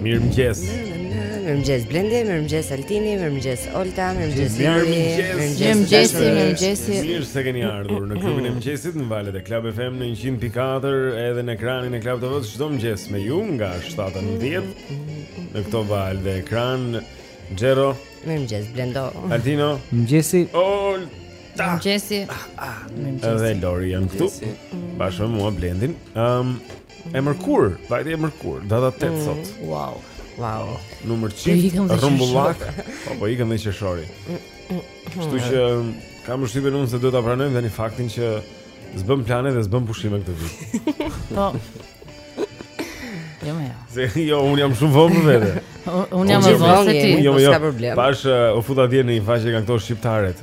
Mirëmëngjes Mirëmëngjes Blendi, mirëmëngjes Altini, mirëmëngjes Olta, mirëmëngjes Lori Mirëmëngjes, mirëmëngjes Mirë se keni ardhur në klubin e mëngjesit në valët e Club FM në 100.4 edhe në ekranin e Club TV çdo mëngjes me ju nga 7 në 10 në këto valë dhe ekran Xhero Mirëmëngjes Blendo Altino Mirëmëngjesi Olta Mirëmëngjesi ah, ah. Mirëmëngjesi Dhe Lori janë këtu bashkë me mua Blendin um, E mërkur, vajti e mërkur, data 8 mm, sot. Wow. Wow. Oh, numër 100, po rrumbullak. Po po ikën edhe qershori. Kështu që kam vështirë unë se do ta pranojmë tani faktin që s'bën plane dhe s'bën pushime këtë vit. Po. Jo, jo. Se jo, un jam shumë vonë vetë. Un jam më vonë se ti. Jo, jo. Pash uh, u futa dje në një faqe nga këto shqiptaret.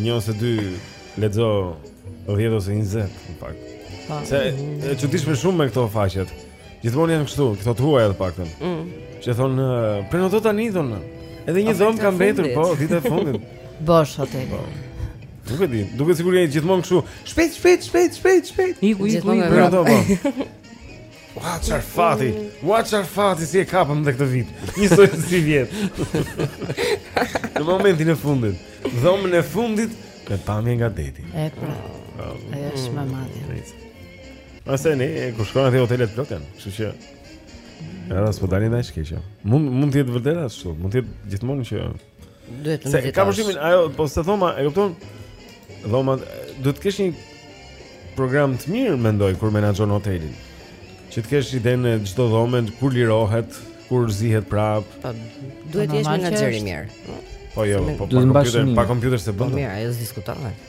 Një ose dy lexo 10 ose 20 në pak. Po. Se e çuditshme shumë me këto faqet. Gjithmonë janë kështu, këto të huaja të paktën. Mm. Që thon prenoto tani thon. Edhe një dhomë ka mbetur, po, ditën e fundit. Bosh hotel. Po. Nuk e di, duket sigurisht gjithmonë kështu. Shpejt, shpejt, shpejt, shpejt, shpejt. Iku, iku, iku. Prenoto. Po. Ua çfarë fati. Ua çfarë fati si e kapëm dhe këtë vit. Njësoj si vjet. Në momentin e fundit, dhomën e fundit me pamje nga deti. E pra. Ajo është madje. Pastaj ne kur shkon atje hotelet plot janë, kështu që Era s'po dalin ndaj shkëqja. Mund mund të jetë vërtet ashtu, mund të jetë gjithmonë që Duhet të ndjesh. Ka përshtypjen, ajo po se dhoma, e kupton? Dhoma duhet të kesh një program të mirë mendoj kur menaxhon hotelin. Që të kesh idenë çdo dhomë kur lirohet, kur zihet prap. Po, duhet të jesh menaxher i mirë. Po jo, po pa kompjuter, pa kompjuter s'e bën. Po mirë, ajo s'diskutohet.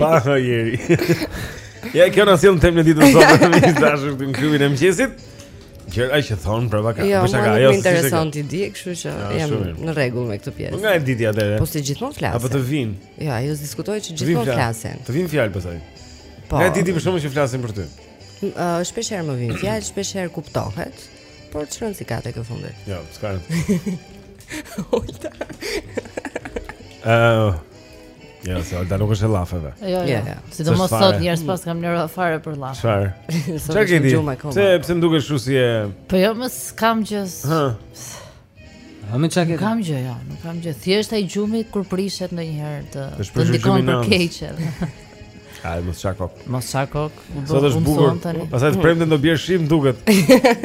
Pa ha jeri. Ja kjo na sjell te tema e ditës së sotme miq të dashur te klubi i mëngjesit. Që ai që thon për vakat. Jo, po çka, jo. S'më intereson t'i di, kështu që ah, jam në rregull me këtë pjesë. Po nga e di ti atë? Po se gjithmonë flasin. Apo të vin. Jo, ajo s'diskutohet që gjithmonë flasin. Të vin fjalë pastaj. Po. Nga e di ti për shembull që flasin për ty. Ëh, shpesh herë më vin fjalë, shpesh herë kuptohet. Por çfarë rëndësie ka tek e fundit? Jo, ja, s'ka rëndë. Olta. Eee... Ja, jo, se Olta nuk është e llafeve. Jo, jo. Yeah, yeah. Sidomos sot në mëngjes s'kam nerva fare për llaf. Çfarë? Çfarë ke ti? Pse pse më dukesh kështu si e Po jo, s'kam gjë. Hë. Hë ma çfarë ke? Nuk kam gjë, jo, nuk kam gjë. Thjesht ai gjumi kur prishet ndonjëherë të të ndikon për keq edhe. Ai mos çako. Mos çako. Sot është bukur. Pastaj të premten do bjerë shi më duket.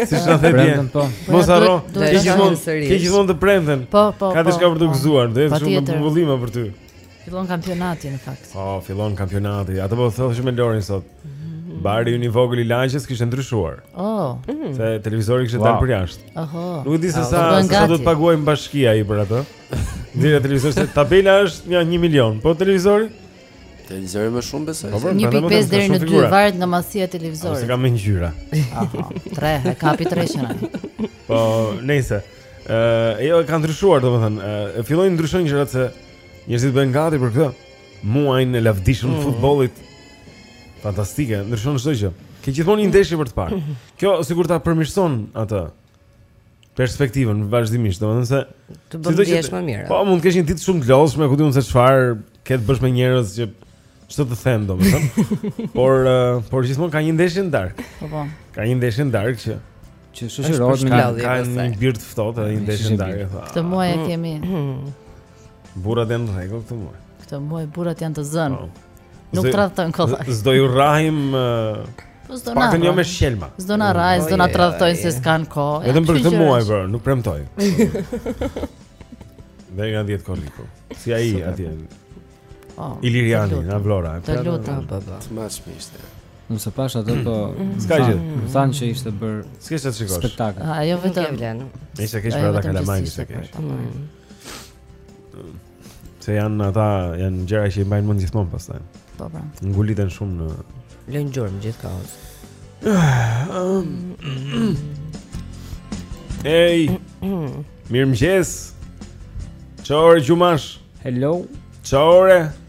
Siç na the dje. Po. Mos harro. Ke gjithmonë ke gjithmonë të premten. Po, po. Ka po, diçka për të po. gëzuar, do jetë shumë bubullime për ty. Fillon kampionati në fakt. Po, fillon kampionati. Atë po thoshim me Lorin sot. Bari yni i vogël i lagjes kishte ndryshuar. Oh. Mm. Se televizori kishte wow. dalë për jashtë. Oho. Nuk e di se sa sa do të paguajmë bashkia ai për atë. Dhe televizori se tabela është nja 1 milion. Po televizori? Televizori më shumë besoj. Po, 1.5 po, deri në 2 varet nga madhësia e televizorit. Ose ka me ngjyra. Aha. 3, e kapi 3 shëna. Po, nejse. Ëh, uh, jo ka ndryshuar domethënë. Ëh, uh, fillojnë ndryshojnë gjërat se njerëzit bëhen gati për këtë. Muajin e lavdishëm të mm. futbollit. Fantastike, ndryshon çdo gjë. Ke gjithmonë një ndeshje për të parë. Kjo sikur ta përmirëson atë perspektivën vazhdimisht, domethënë se të bën të jesh më mirë. Po mund të kesh një ditë shumë të lodhshme, ku di unë se çfarë ke të bësh me njerëz që ç'të të them domethënë. por uh, por gjithmonë ka një ndeshje në darkë. Po po. Ka një ndeshje në darkë që që shoqërohet me një ka një birrë të ftohtë edhe një ndeshje në darkë. Këtë muaj e mm. kemi. Burrat janë në rregull këtë muaj. Këtë muaj burrat janë të zënë. Po. Nuk tradhtojnë kollaj. S'do ju rrahim Po s'do na. Të paktën jo me shkelma. S'do na rrahin, s'do na tradhtojnë se s'kanë kohë. Vetëm për këtë muaj bro, nuk premtoj. Dhe nga 10 korriku. Si ai atje. Oh, Iliriani, nga Vlora. Të lutem, po po. Tmerrshme ishte. Unë s'e pashë atë po S'ka gjë Më thanë që ishte bërë S'ka ç'të shikosh Spektakël A jo vetëm Ishte keq për ata kalamajtë Ishte keq Se janë ata, janë gjëra që i mbajnë mend gjithmonë pastaj Po pra Nguliten shumë në Lënë gjurmë gjithë kaos Ej Mirëmëngjes Çohu re gjumash Hello Çohu re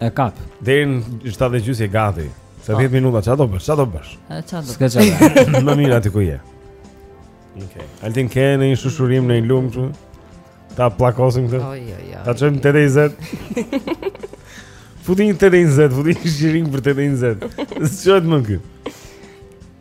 E kap. Deri në 7 dhe gjysmë e gati. Sa 10 po. minuta çfarë do bësh? Çfarë do bësh? Çfarë do? S'ka çfarë. Më mirë aty ku je. Okej. Altin ke ndonjë shushurimë ndonjë lumë këtu? Ta pllakosim këtë. Oj oj oj. Ta çojmë 8 e 20. Futi një 8 e 20, futi një shiring për 8 e 20. S'çohet më ky.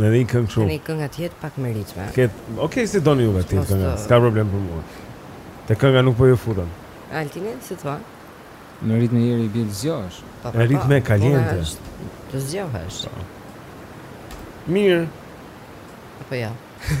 Ndonjë këngë kështu. Ndonjë këngë të jetë pak me ritme. Të ketë, ok, si doni juve atë këngë, s'ka problem për mua. Te kënga nuk po ju futem. Altini, si thua? Në ritme i ri i bie zgjohesh. Po, po, në po, ritme kaliente. Të zgjohesh. Mirë. Apo ja. Jo.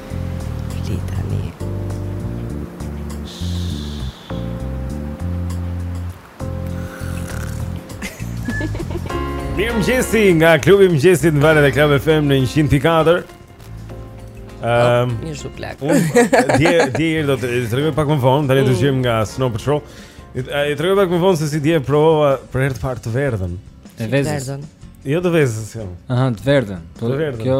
Fli tani. Mirëmëngjesi nga klubi i mëngjesit në valët e Club FM në 100.4 um, Një zhu plak Dje Iri do të tregoj pak më vonë, tani dëgjojmë nga Snow Patrol I tregoj pak më vonë se si dje provova për herë të parë të verdhen E vezës Verdhen Jo të vezës, jo Aha, të verdhen Të verdhen Kjo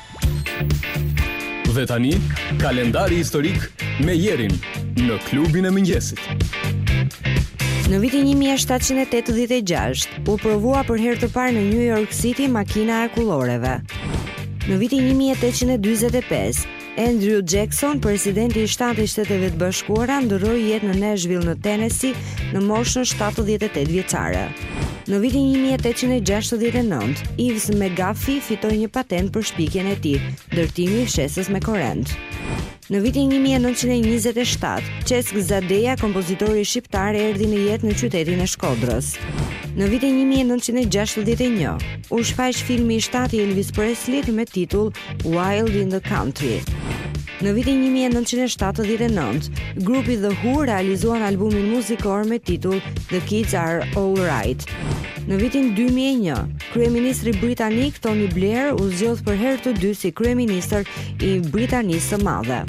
Dhe tani, kalendari historik me jerin në klubin e mëngjesit. Në vitin 1786, u provua për herë të parë në New York City makina e akulloreve. Në vitin 1845, Andrew Jackson, presidenti i shtatë i Shteteve të Bashkuara, ndërroi jetë në Nashville në Tennessee në moshën 78 vjeçare. Në vitin një mijë e tetëqind e gjashtëdhjetë e nëntë, Ives McGaffey fitoi një patentë për shpikjen e tij, ndërtimi i fshesës me korrent. Në vitin 1927, Çesk Zadeja, kompozitori shqiptar, erdhi në jetë në qytetin e Shkodrës. Në vitin 1961, u shfaq filmi i shtatë i Elvis Presley me titull Wild in the Country. Në vitin 1979, grupi The Who realizuan albumin muzikor me titull The Kids Are Alright. Në vitin 2001, kryeministri britanik Tony Blair u zgjodh për herë të dytë si kryeministër i Britanisë së Madhe.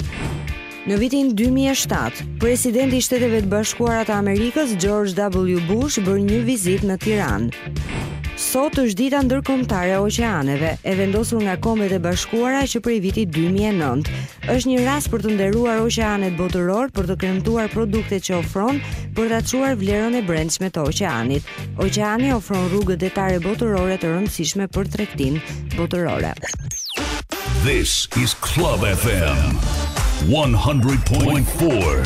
Në vitin 2007, presidenti i Shteteve të Bashkuara të Amerikës, George W. Bush, bëri një vizitë në Tiranë. Sot është dita ndërkombëtare e oqeaneve, e vendosur nga Kombet e Bashkuara që prej vitit 2009. Është një rast për të nderuar oqeanet botërore për të kremtuar produktet që ofron për të çmuar vlerën e brendshme të oqeanit. Oqeani ofron rrugët detare botërore të rëndësishme për tregtinë botërore. This is Club FM 100.4.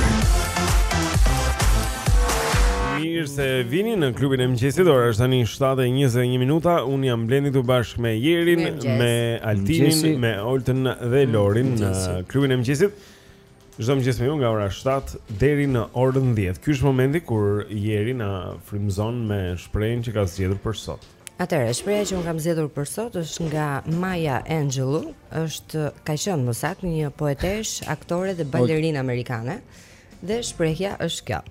Mirë se vini në klubin e mëngjesit. Ora është tani 7 e 21 minuta. Unë jam Blendi këtu bashkë me Jerin, me Altinin, me Oltën dhe Lorin në klubin e mëngjesit. Çdo mëngjes me ju nga ora 7 deri në orën 10. Ky është momenti kur Jeri na frymëzon me shprehjen që ka zgjedhur për sot. Atëherë, shprehja që unë kam zgjedhur për sot është nga Maya Angelou, është ka qenë më saktë një poeteshë, aktore dhe balerinë amerikane. Dhe shprehja është kjo.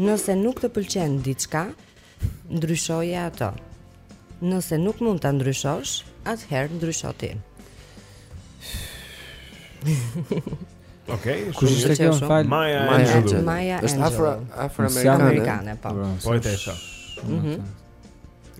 Nëse nuk të pëlqen diçka, ndryshoje atë. Nëse nuk mund ta ndryshosh, atëherë ndrysho ti. Okej, kush është kjo? Fal. Maya Angelou. Maya Angelou. Është afro afroamerikane, po. po. Po e thesha. Mhm.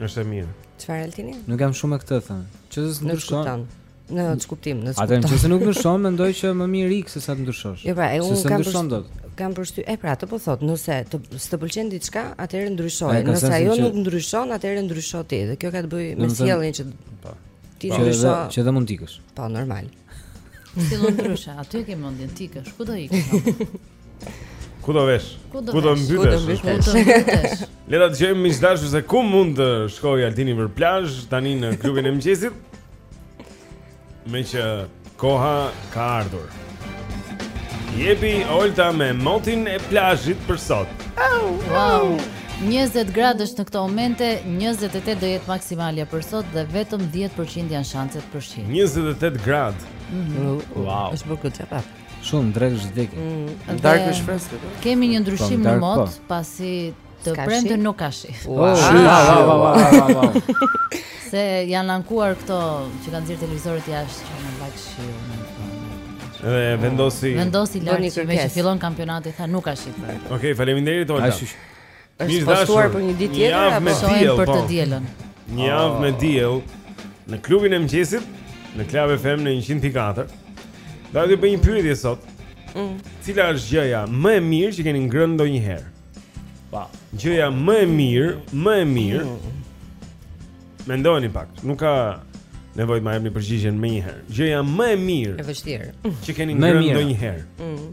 Është e mirë. Çfarë Altini? Nuk jam shumë këtë thënë. Ç'është nuk shkon? Në ç'kuptim, në ç'kuptim. Atë nëse nuk ndryshon, mendoj që më mirë ik se sa të ndryshosh. Jo, pra, e unë kam ndryshon dot. Kam përshty, e pra, të po thotë, nëse s'të pëlqen diçka, atëherë ndryshoje. Nëse ajo që... nuk ndryshon, atëherë ndrysho ti. Dhe kjo ka të bëjë me sjelljen që po. Ti po. ndrysho. Që dhe mund të ikësh. Po, normal. Ti do ndryshe, aty ke mendjen të ikësh. Ku do ikësh? Ku do vesh? Ku do mbytesh? Ku do mbytesh? Le ta dëgjojmë miq të dashur se ku mund të shkojë Altini për plazh tani në klubin e mëngjesit. Meqë koha ka ardhur. Jepi Olta me motin e plazhit për sot. Wow. 20 gradë është në këto momente, 28 do jetë maksimalja për sot dhe vetëm 10% janë shanset për shi. 28 gradë. Mm -hmm. Wow. Është bërë këtë Shumë drejt është degë. Mm, darka është fresk. Kemi një ndryshim në mot, po. pasi të premten nuk ka shi. Se janë ankuar këto që kanë nxjerr televizorët jashtë që na lag shiu. Dhe vendosi vendosi lagë meqë fillon kampionati tha nuk ka shi. Okej, faleminderit Olta. Është postuar për një ditë tjetër apo shohim për të po. dielën. Një javë me diell në klubin e mëngjesit në Club FM në 104. Do të bëj një pyetje sot. Mm. Cila është gjëja më e mirë që keni ngrënë ndonjëherë? Pa. Gjëja më e mirë, më e mirë. Mm. Mendojeni pak. Nuk ka nevojë të ma jepni përgjigjen menjëherë. Gjëja më e mirë. E vështirë. Që keni ngrënë ndonjëherë. Mm.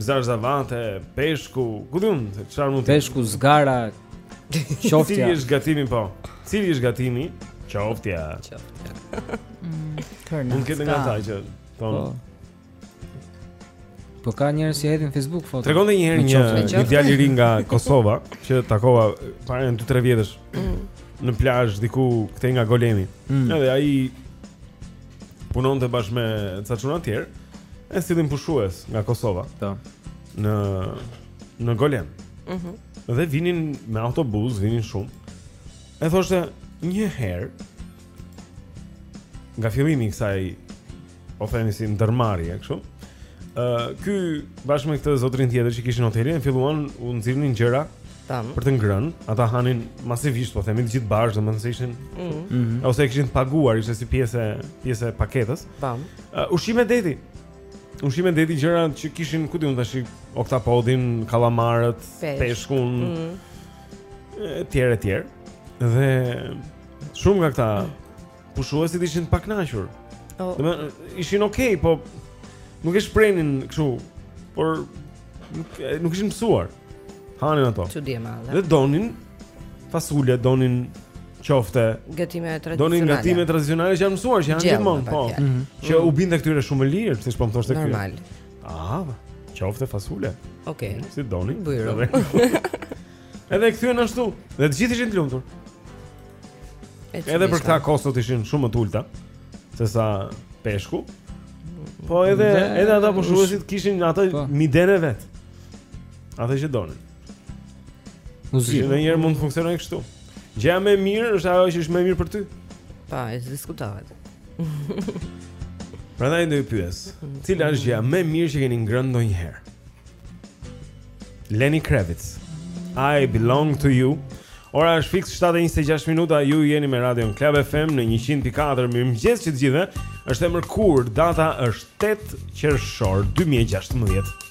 zarzavate, peshku, ku di unë se çfarë mund të peshku zgara. Qofte. Cili është gatimi po? Cili është gatimi? Qofte. Qofte. Mm, Kërna. Nuk kemi nga thaj që po. Po ka njerëz që hedhin Facebook foto. Tregonte një herë një një djalë i ri nga Kosova që takova para një 2-3 vjetësh mm. në plazh diku këtej nga Golemi. Mm. Edhe ai punonte bashkë me ca çuna të tjerë, e sillin pushues nga Kosova. Po. Në në Golem. Mhm. Mm dhe vinin me autobus, vinin shumë. E thoshte një herë nga fillimi i kësaj po themi si ndërmarrje kështu. Ë uh, ky bashkë me këtë zotrin tjetër që kishin hotelin filluan u nxirrnin gjëra Tam. Për të ngrënë, ata hanin masivisht, po themi të gjithë bashkë, domethënë se ishin mm -hmm. ose e kishin të paguar, ishte si pjesë pjesë e paketës. Tam. Uh, ushqime deti. Ushqime deti gjëra që kishin, ku di unë tash, oktapodin, kallamarët, Pesh. peshkun. Mm -hmm. Etj etj. Dhe shumë nga këta mm -hmm. pushuesit ishin të pakënaqur. Oh. Domethënë ishin okay, po nuk e shprehnin kështu, por nuk nuk ishin mësuar. Hanin ato. Çudi e madhe. Dhe donin fasule, donin qofte gatime tradicionale. Donin gatime tradicionale që janë mësuar, që janë gjithmonë, po. Mhm. Që u binte këtyre shumë më lirë, siç po më thoshte këtu. Normal. Ah, qofte fasule. Okej. Okay. Si donin. Bujrum. Edhe e kthyen ashtu. Dhe të gjithë ishin të lumtur. Edhe për këta kostot ishin shumë më të ulta se sa peshku. Po edhe dhe, edhe ata pushuesit kishin ato po. midhjet e veta. Ato që donin. Në zi. Ndonjëherë mund të funksionojë kështu. Gjëja më e mirë është ajo që është më e mirë për ty. Pa u diskutuar. prandaj do ju pyes. Cila është gjëja më e mirë që keni ngrënë ndonjëherë? Lenny Kravitz. I belong to you. Ora është fiks 7:26 minuta. Ju jeni me radion Club FM në 100.4. Mirëmëngjes të gjithëve. Është e mërkurë, data është 8 qershor 2016.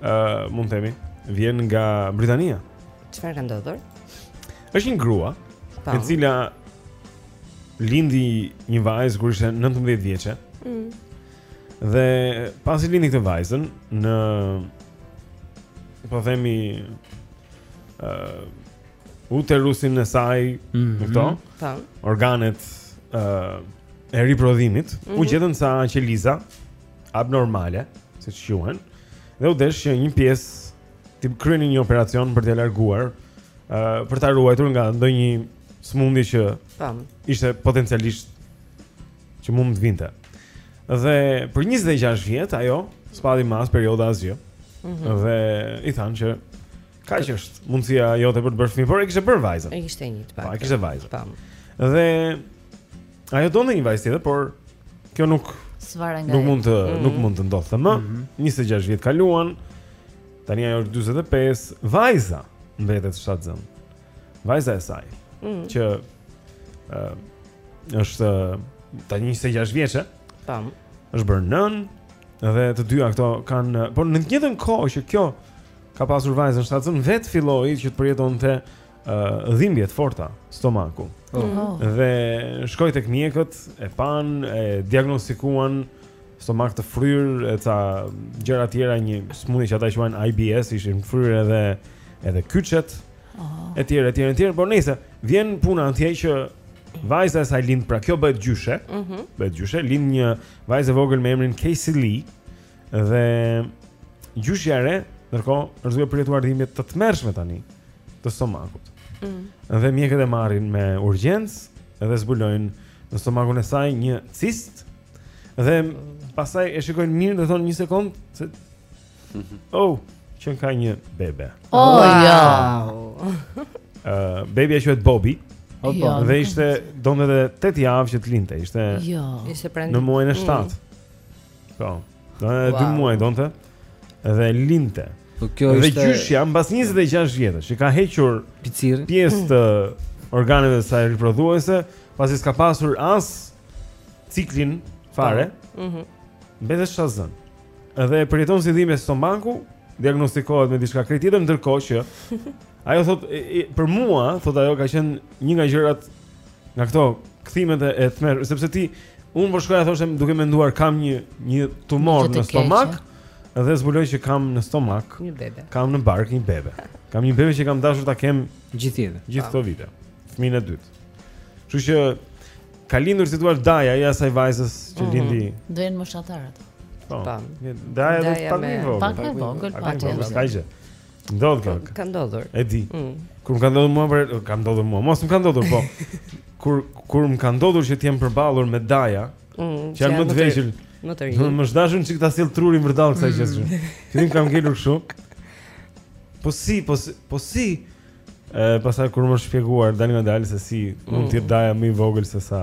ë uh, mund të themi, vjen nga Britania. Çfarë ka ndodhur? Është një grua po. e cila lindi një vajzë kur ishte 19 vjeçe. Mm. Dhe pasi lindi këtë vajzën në po themi ë uh, uterusin e saj, mm -hmm. këto, po. organet ë uh, e riprodhimit, mm -hmm. u mhm. gjetën ca qeliza abnormale, siç quhen, dhe u desh që një pjesë t'i kryenin një operacion për t'ia larguar, uh, për ta ruajtur nga ndonjë sëmundje që Tam. ishte potencialisht që mund të vinte. Dhe për 26 vjet, ajo, s'pati më as perioda asgjë, mm -hmm. dhe i thanë që kaq është mundësia jote për të bërë fëmijë, por e kishte bërë vajzën. E kishte një të paktën. Po, e kishte vajzën. Tam. Dhe Ajo donte një vajzë tjetër, por kjo nuk s'varej nga. Nuk mund të mm -hmm. nuk mund të ndodhte më. Mm -hmm. 26 vjet kaluan. Tani ajo është 45, vajza mbetet shtatzënë. Vajza e saj. Mm -hmm. Që ë uh, është tani 26 vjeçe. Tam. Është bërë nënë dhe të dyja këto kanë, por në të njëjtën kohë që kjo ka pasur vajzën shtatzënë, vetë filloi që të përjetonte uh, dhimbje të forta stomaku. Oh. oh. Dhe shkoi tek mjekët, e panë, e diagnostikuan stomak të fryrë, e ca gjëra tjera, një sëmundje që ata e quajnë IBS, ishin fryrë edhe edhe kyçet. Oh. Etj, etj, etj, por nëse vjen puna atje që vajza e saj lind, pra kjo bëhet gjyshe. Mhm. Mm bëhet gjyshe, lind një vajzë e vogël me emrin Casey Lee. Dhe gjyshja e re, ndërkohë, është duke përjetuar dhimbje të tmerrshme tani të stomakut. Mm. Dhe mjekët e marrin me urgjencë dhe zbulojnë në stomakun e saj një cist. Dhe pastaj e shikojnë mirë dhe thonë një sekond se mhm. oh, që ka një bebe. Oh, wow. ja. Ë, uh, bebia quhet Bobby. Oh, jo, dhe ishte donte 8 javë që të lindte, ishte. Jo, ishte pranë. Në muajin e 7. Mm. Po. Edhe dy muaj donte. Dhe lindte. Po kjo ishte. Dhe gjyshja mbas 26 vjetësh që ka hequr picirin. Pjesë të organeve të saj riprodhuese, pasi s'ka pasur as ciklin fare. Po. Mhm. Mbetet shtatzënë. Edhe e përjeton si dhimbje stomaku, diagnostikohet me diçka krejt tjetër ndërkohë që ajo thot për mua, thot ajo ka qenë një nga gjërat Nga këto kthimet e tmerrshme, sepse ti unë po shkoja thoshte duke menduar kam një një tumor në stomak dhe zbuloj që kam në stomak një bebe. Kam në bark një bebe. Kam një bebe që kam dashur ta kem gjithë jetën. Gjithë këto vite. Fëmijën e dytë. Kështu që ka lindur si thua daja e asaj vajzës që mm -hmm. lindi. Do jenë moshatarë. Po. Daja do të pak më i vogël. Pak më i vogël, pak më i vogël. Ka gjë. Ndodh kjo. Ka ndodhur. E di. Mm. Kur më ka ndodhur mua, për, ka ndodhur mua. Mos më ka ndodhur, po. kur kur më ka ndodhur që të jem përballur me daja, mm, që janë më të vegjël. Më të rinj. Më është dashur çik ta sjell trurin vërdallë kësaj gjëje. Mm. Në fillim kam ngelur kështu. Po si, po si, po si. E pastaj kur më është shpjeguar dalëngadalë se si mund të jetë mm. daja më i vogël se sa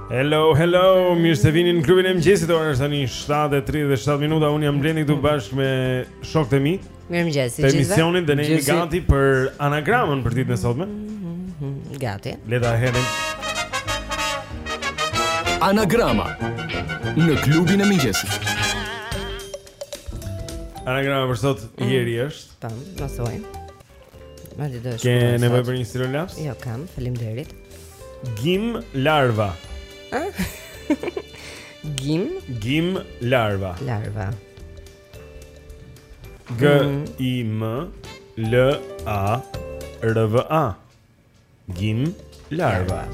Hello, hello, mirë se vini në klubin e mëngjesit. Ora është tani 7 e 37 minuta. Unë jam Blendi këtu bashkë me shokët e mi. Mirëmëngjes të gjithëve. Të emisionit dhe ne jemi gati për anagramën për ditën e sotme. Mhm, gati. Le ta hedhim. Anagrama në klubin e mëngjesit. Anagrama për sot ieri mm. është. Pa, na thuaj. Madje do të shkruaj. Ke nevojë për një stilolaps? Jo, kam, faleminderit. Gim larva. Ë? Gim? Gim larva. Larva. G I M L A R V A. Gim larva.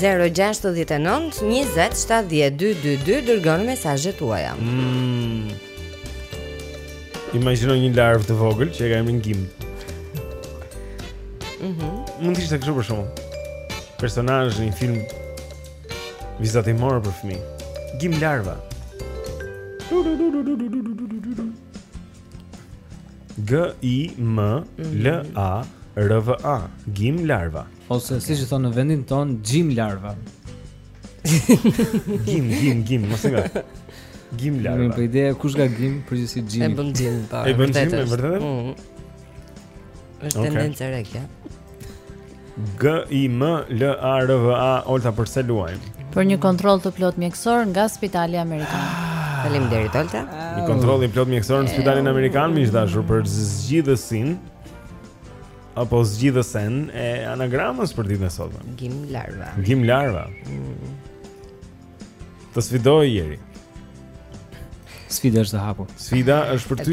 0-6-9-20-7-2-22 Dërgoni mesazhet tuaja mm. Imagino një larvë të vogël që e ka emrin gim mm -hmm. Mund të ishte kështu për shembull personazh në film vizatimor për fëmijë Gim larva Gim larva G I M L A R V A, Gim Larva. Ose okay. siç i thonë në vendin tonë, Gim Larva. gim, gim, gim, mos e ngat. Gim Larva. Po ideja kush ka Gim, por si Gim. E bën Gim, po. E bën Gim, vërtet. Mm. Është okay. tendencë e re kjo. G I M L A R V A Olta përse luajmë. Për një kontroll të plot mjekësor nga Spitali Amerikan. Ah. Faleminderit Olta. Një kontroll i plot mjekësor në Spitalin Amerikan miq të dashur për zgjidhësin apo zgjidhësen e anagramës për ditën e sotme. Gim larva. Gim larva. Mm. Të sfidoj Eri. Sfida është e hapur. Sfida është për ty.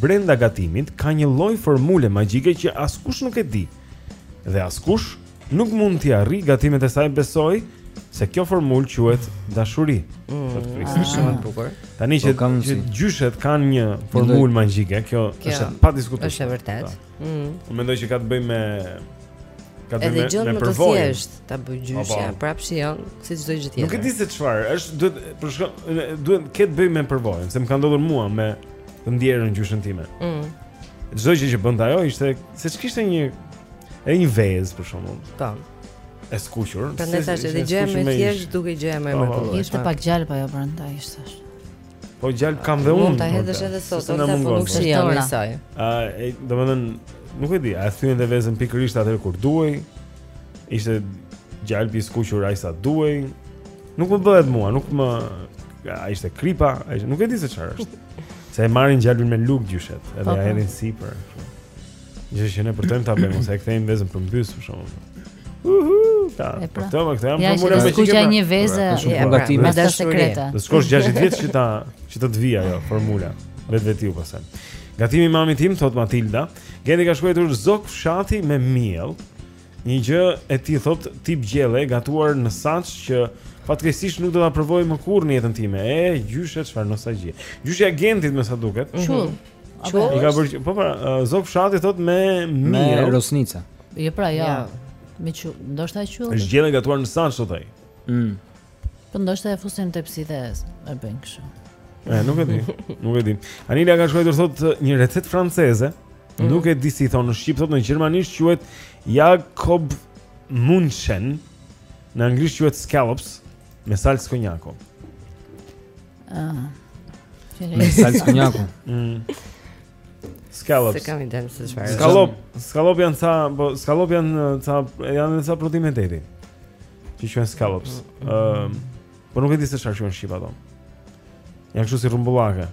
Brenda gatimit ka një lloj formule magjike që askush nuk e di. Dhe askush nuk mund t'i arrijë gatimet e saj, besoj se kjo formulë quhet dashuri. Mm, thotë Kristi. Është shumë e bukur. Tani që, po, që gjyshet kanë një formulë magjike, kjo, kjo është pa diskutim. Është e vërtetë. Po. Mm. Unë mendoj që ka të bëjë me ka të bëjë me, me përvojë. Edhe gjë ta bëjë gjyshja, prapë shijon si çdo gjë tjetër. Nuk e di se çfarë, është duhet për shkak duhet të ketë të bëjë me përvojën, se më ka ndodhur mua me të ndjerën gjyshen time. Mm. Çdo gjë që bënte ajo ishte se ç'kishte një e një vezë për shembull. Ta. E skuqur. Prandaj tash edhe gjë më thjesht duke gjë më më të. Ishte pak gjalpë po ajo prandaj ishte. Po gjalpë kam dhe unë. Mund ta hedhësh edhe sot, ose po nuk shijon si e saj. Ë, domethënë nuk e di, a e thyente vezën pikërisht atëherë kur duhej. Ishte gjalpi i skuqur aq sa duhej. Nuk më bëhet mua, nuk më a ishte kripa, a nuk e di se çfarë është. Se e marrin gjalpin me lugë gjyshet, edhe ia hedhin sipër. Gjë që ne përtojmë ta bëjmë, ose e kthejmë vezën përmbys për shembull. Uhu, ta. E pra. Këto më këto janë për mua me çike. Ja, një vezë e gati me dashuri. Do shkosh 60 vjet që ta që të të vijë ajo formula. Vet vetiu pastaj. Gatimi i mamit tim thotë Matilda, Genti ka shkruar zog fshati me miell. Një gjë e tillë thotë tip gjelle e gatuar në saç që fatkeqësisht nuk do ta provoj më kurrë në jetën time. E gjyshe çfarë nostalgjie. Gjyshja e Gentit me sa duket. Qull. Mm -hmm. I ka bërë po pra zog fshati thotë me me rosnica. Jo pra jo. Me qull, ndoshta e qull. Është gjellë e gatuar në saç thotë ai. Mm. Po ndoshta e fusin në tepsi dhe e bëjnë kështu. Ja, nuk e di. Nuk e di. Anila ka shkruar thotë një recetë franceze. Mm. Nuk e di si thonë në shqip, thotë në gjermanisht quhet Jakobsmuscheln. Në anglisht quhet scallops me salcë konjaku. Ah. Me salcë konjaku. Mm. Scallops. Se kam idenë se çfarë. Scallop, scallop janë ca, po scallop janë ca janë ca proteinë deti. Ëm quhen scallops. Ëm, mm, mm, mm. po nuk e di se çfarë quhen shqip ato. Janë kështu si rrumbullake.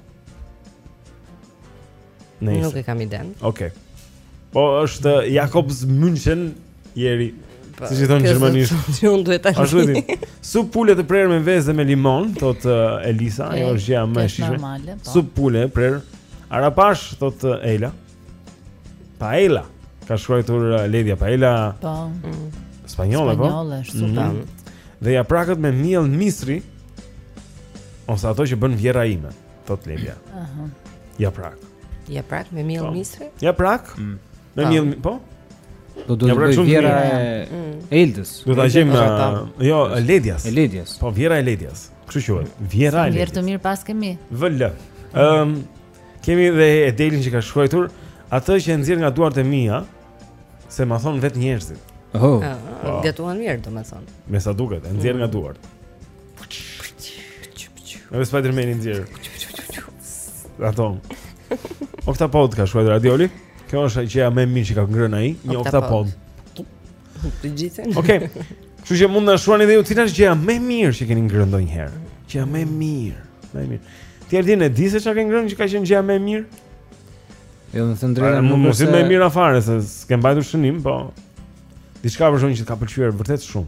Nuk e kam idenë. Okej. Okay. Po është Jakobsmuscheln Jeri, Po, si i thonë gjermanisht. Që unë duhet ta di. Ashtu e Supë pule të prerë me vezë dhe me limon, thot uh, Elisa, ajo është gjëja më e shijshme. Po. Supë pule prerë arapash, thot uh, Ela. Paella. Ka shkruar uh, Ledia Paella. Po. Mm. Spanjolle, po. Spanjolle, është super. Mm -hmm. Dhe japrakët me miell misri ose ato që bën vjerra ime, thot Ledia. Aha. Japrak. Japrak me miell po. misri? Japrak. Mm. Me miell, po? Do do të bëjë vjerra e mm. Eldës. Do ta gjejmë uh, jo e Ledias. E Ledias. Po vjerra e Ledias. Kështu quhet. Vjerra e Ledias. Vjerr të mirë paskemi. VL. Ëm kemi dhe Edelin që ka shkruar atë që e nxjerr nga duart e mia se ma thonë vetë njerëzit. Oh. Ah, po. Gatuan mirë domethënë. Me sa duket, e nxjerr nga mm. duart. Edhe Spider-Man i nxjerr. Ato. Oktapod ka shkruar Radioli. Kjo është gjëja më e mirë që ka ngrënë ai, një oktapod. Të gjithë. Okej. Kështu që mund të na shkruani dhe ju cila është gjëja më e mirë që keni ngrënë ndonjëherë. Gjëja më e mirë, më e mirë. Ti e di ne di se çka ke ngrënë që ka qenë gjëja më e mirë? Jo, me thënë të drejtën, nuk më thënë më e mirë fare se s'ke mbajtur shënim, po diçka për shembull që të ka pëlqyer vërtet shumë.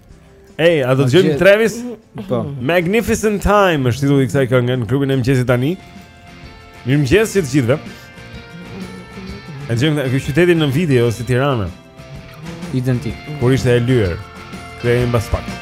Ej, a do të dëgjojmë Travis? Po. Magnificent Time është titulli i kësaj kënge në klubin e mëngjesit tani. Mirë mëngjes të gjithëve. E shihni këtë qytetin në video si Tirana. Identik. Kur ishte e lyer. Kthehemi mbas pak.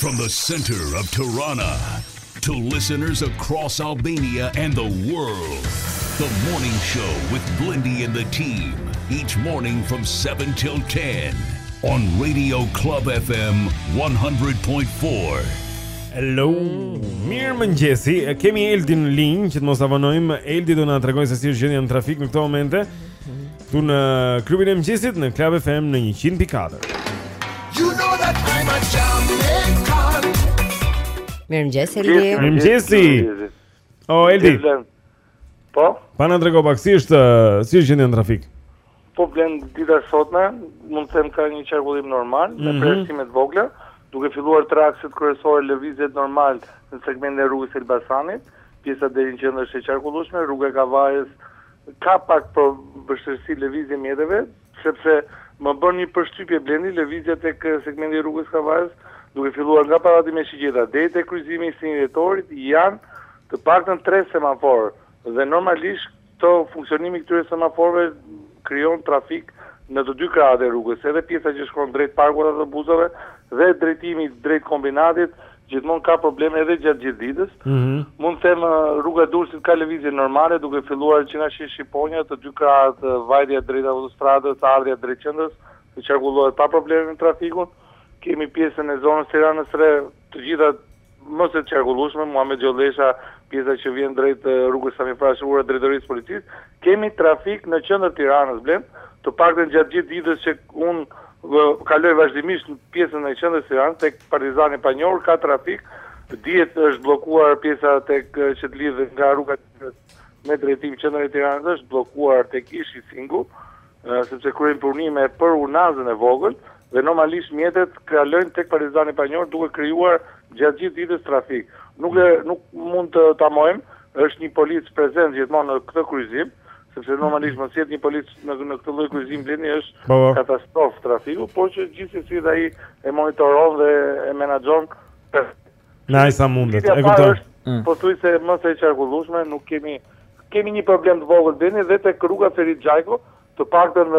From the center of Tirana to listeners across Albania and the world. The morning show with Blendi and the team each morning from 7 till 10 on Radio Club FM 100.4. Hello. Mirë mëngjesi. E kemi Eldin në linjë që të mos e vonojmë. Eldi do na tregojë se si është gjendja në trafik në këto momente. Këtu në klubin e mëngjesit në Club FM në 100.4. You know that I'm a Jamaican. Mirëmëngjes Eldi. Mirëmëngjesi. O Eldi. Po. Pa na trego pak si është si është gjendja në trafik? Po Blendi ditën e sotme, mund të them ka një qarkullim normal, mm -hmm. me mhm. përjashtime të vogla, duke filluar te akset kryesore lëvizet normal në segmentin e rrugës së Elbasanit, pjesa deri në qendër është e qarkullueshme, rruga e Kavajës Ka pak për vështirësi lëvizje e mjeteve, sepse më bën një përshtypje Blendi, lëvizja tek segmenti i rrugës së Kavajës, duke filluar nga Pallati me Shigjeta deri tek kryqëzimi i Sinjetorit janë të paktën tre semaforë dhe normalisht këto funksionimi i këtyre semaforëve krijon trafik në të dy krahët e rrugës, edhe pjesa që shkon drejt Parkut të Autobusave dhe drejtimi drejt Kombinatit Gjithmonë ka probleme edhe gjatë gjithë ditës. Mund të them rruga e Durrësit ka lëvizje normale, duke filluar që nga sheshi Shqiponja, të dy krahët, vajtja drejt autostradës, ardhja drejt qendrës, të qarkullohet pa probleme me trafikun. Kemi pjesën e zonës Tiranës së Re, të gjitha më se të qarkullueshme, Muhamet Gjollesha, pjesa që vjen drejt rrugës Sami Frashëri, ura e Drejtorisë së Policisë. Kemi trafik në qendër të Tiranës, Blend, të paktën gjatë gjithë ditës që unë kaloj vazhdimisht në pjesën e qendrës së Tiranës, tek Partizani i Panjohur ka trafik, dihet është bllokuar pjesa tek që të lidh nga rruga me drejtim qendrën e Tiranës është bllokuar tek ish-INSIG-u, sepse kryhen punime për unazën e vogël dhe normalisht mjetet kalojnë tek Partizani i Panjohur duke krijuar gjatë gjithë ditës trafik. Nuk e, nuk mund të ta mohojmë, është një polic prezent gjithmonë në këtë kryqëzim, sepse normalisht mos jetë një polic në në këtë lloj kryqëzim Blendi është po, po. katastrofë trafiku, por që gjithsesi dhe ai e monitoron dhe e menaxhon me aq sa mundet. E kuptoj. Mm. Pothuajse më se e qarkullueshme nuk kemi kemi një problem të vogël Blendi dhe tek rruga Ferit Xhajko, të paktën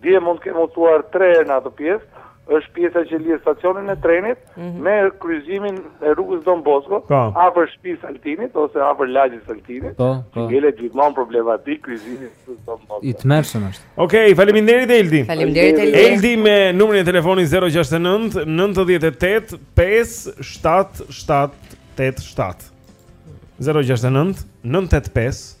Dje mund të kemë udhëtuar tre herë në atë pjesë, është pjesa që lidh stacionin e trenit mm -hmm. me kryqëzimin e rrugës Don Bosco, po. afër shtëpisë së Altinit ose afër lagjes së Altinit. Po, po. Ngelet gjithmonë problematik kryqëzimi i rrugës Don Bosco. I tmerrshëm është. Okej, okay, faleminderit Eldi. Faleminderit Eldi. Eldi me numrin e telefonit 069 98 577 87. 069 985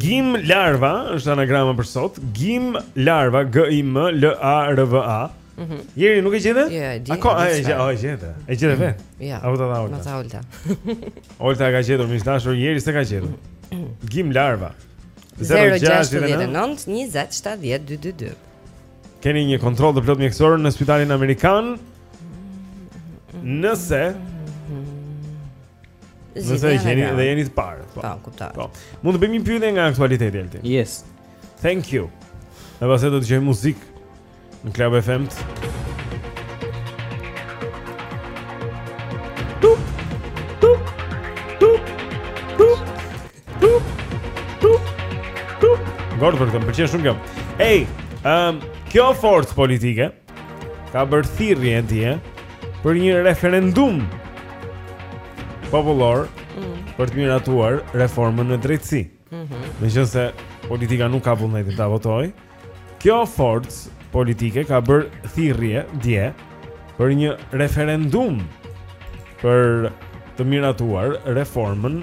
Gim larva është anagrama për sot. Gim larva G I M L A R V A. Mhm. Jeri nuk e gjete? Jo, e gjete. Akoma e gjete, a e gjete. E gjete vetë. Mhm. Ja. Apo ta dha Olta. Ma tha Olta. Olta ka gjetur me shtë dashur, Jeri s'e ka gjetur. Mhm. Gim larva. 069 20 70 222. Keni një kontroll të plotë mjekësor në spitalin amerikan. Nëse Nëse e gjeni dhe jeni të parë. Po, po kuptoj. Po. Mund të bëjmë një pyetje nga aktualiteti Altin. Yes. Thank you. Ne vazhdojmë të dëgjojmë muzikë në Club FM. Gordë për këtë, më pëlqen shumë kjo Ej, um, kjo forcë politike ka bërë thirrje dje për një referendum popullor mm. për të miratuar reformën në drejtësi. Mm -hmm. Meqenëse politika nuk ka vullnet ta votojë, kjo forcë politike ka bërë thirrje dje për një referendum për të miratuar reformën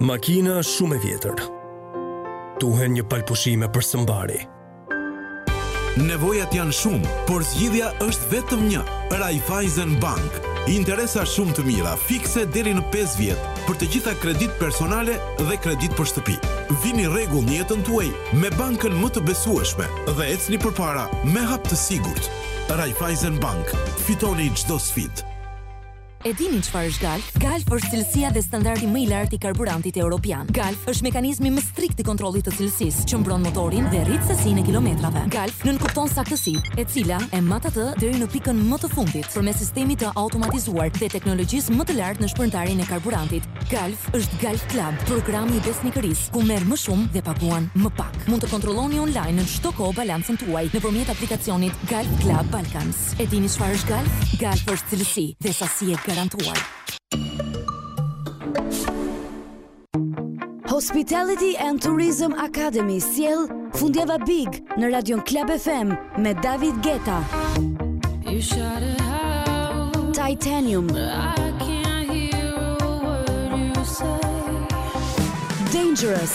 Makina është shumë e vjetër. Duhen një palë pushime për së mbari. Nevojat janë shumë, por zgjidhja është vetëm një. Raiffeisen Bank. Interesa shumë të mira, fikse deri në 5 vjet, për të gjitha kreditë personale dhe kreditë për shtëpi. Vini rregull në jetën tuaj me bankën më të besueshme dhe ecni përpara me hap të sigurt. Raiffeisen Bank. Fitoni çdo sfidë. E dini çfarë është Gulf? Gulf është cilësia dhe standardi më i lartë i karburantit europian. Gulf është mekanizmi më strikt i kontrollit të cilësisë, që mbron motorin dhe rrit sasinë e kilometrave. Gulf nënkupton saktësi, e cila e mat atë deri në pikën më të fundit përmes sistemit të automatizuar dhe teknologjisë më të lartë në shpërndarjen e karburantit. Gulf është Gulf Club, programi i besnikërisë, ku merr më shumë dhe paguan më pak. Mund të kontrolloni online në çdo kohë balancën tuaj nëpërmjet aplikacionit Gulf Club Balkans. E dini çfarë është Gulf? Gulf është cilësi dhe sasi e garantuar. Hospitality and Tourism Academy sjell Fundjava Big në Radion Club FM me David Guetta. Titanium. Dangerous.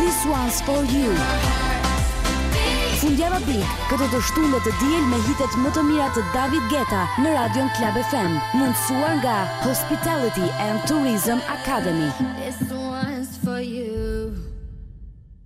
This one's for you. Fundjava Big, këtë të shtunë dhe të diel me hitet më të mira të David Guetta në Radion Club FM, mundësuar nga Hospitality and Tourism Academy. This one's for you.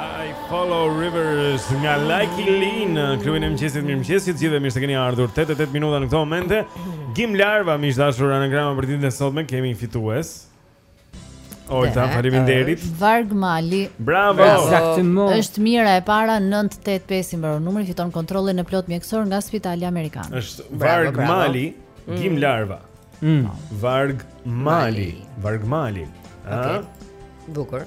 I follow rivers nga Lykke Li në klubin e mëngjesit mirëmëngjesi të gjithëve mirë se keni ardhur 8 e 8 minuta në këto momente Gim Larva miq të dashur anagrama për ditën e sotme kemi një fitues Ojta, faleminderit. Vargmali. Bravo. Ekzaktësisht. Është mira e para 985 i mbaron numri fiton kontrollin e plot mjekësor nga Spitali Amerikan. Është vargmali, mm. Gim Larva. Mm. Vargmali, vargmali. Okej. Bukur.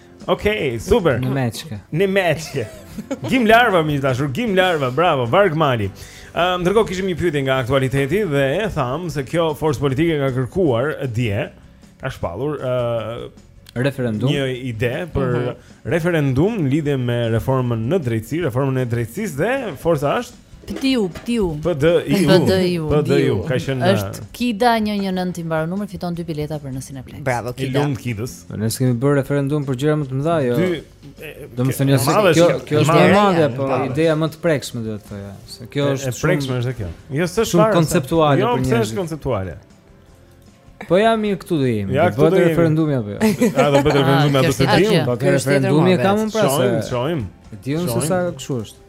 Okej, okay, super. Në meçke. Në meçke. Gim larva miq të dashur, gim larva, bravo, vargmali. Ëm um, ndërkohë kishim një pyetje nga aktualiteti dhe e thamë se kjo forcë politike ka kërkuar dje ka shpallur ë uh, referendum. Një ide për uh mhm. -huh. referendum në lidhje me reformën në drejtësi, reformën e drejtësisë dhe forca është PDIU, PDIU. PDIU. PDIU. PDIU. Ka qenë është Kida 119 i mbaron numri fiton dy bileta për në Cineplex. Bravo Kida. I lumtë Kidës. Ne s'kemi bërë referendum për gjëra më të mëdha, jo. Domethënë jo se kjo kjo është më e madhe, po ideja më të prekshme do të thoja, se kjo është e prekshme është kjo. Jo s'është shumë konceptuale jo, për njerëzit. Jo, pse është konceptuale? Po ja mirë këtu do jemi. Ja, do bëhet referendumi apo jo? A do bëhet referendumi apo të dimë? Po referendumi e kam unë pra. Shojmë, shojmë. Dimë se sa kështu është.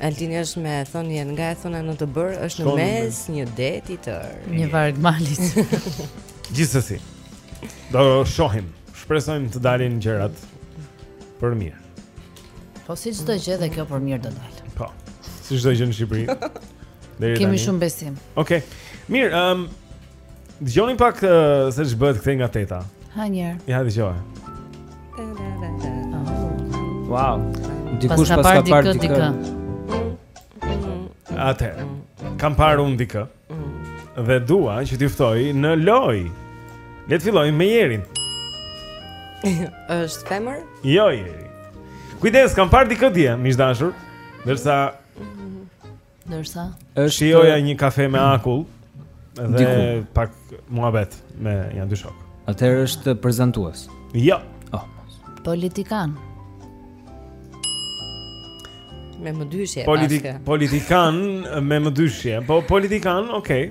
Altini është me thënë nga e thëna në të bërë, është në mes një det i tërë. Një vargmal. Gjithsesi. Do shohim. Shpresojmë të dalin gjërat për mirë. Po si çdo gjë dhe kjo për mirë do dal. Po. Si çdo gjë në Shqipëri. Deri tani. Kemi shumë besim. Okej. Mirë, ëm, Dëgjoni pak uh, se ç'bëhet këtej nga Teta. Hë njëherë. Ja dëgjoj. Wow. Dikush paska parë dikë. Atë. Kam parë unë dikë. Dhe dua që t'ju ftoj në lojë. Le të fillojmë me Jerin. Është femër? Jo, Jeri. Kujdes, kam parë dikë dje, miq të dashur. Ndërsa Ndërsa shijoja një kafe me akull dhe Diku. pak muhabet me nja dy shokë. Atëherë është prezantues. Jo. Oh. Politikan. Me mëdyshje. Politik, politikan me mëdyshje. Po politikan, okay.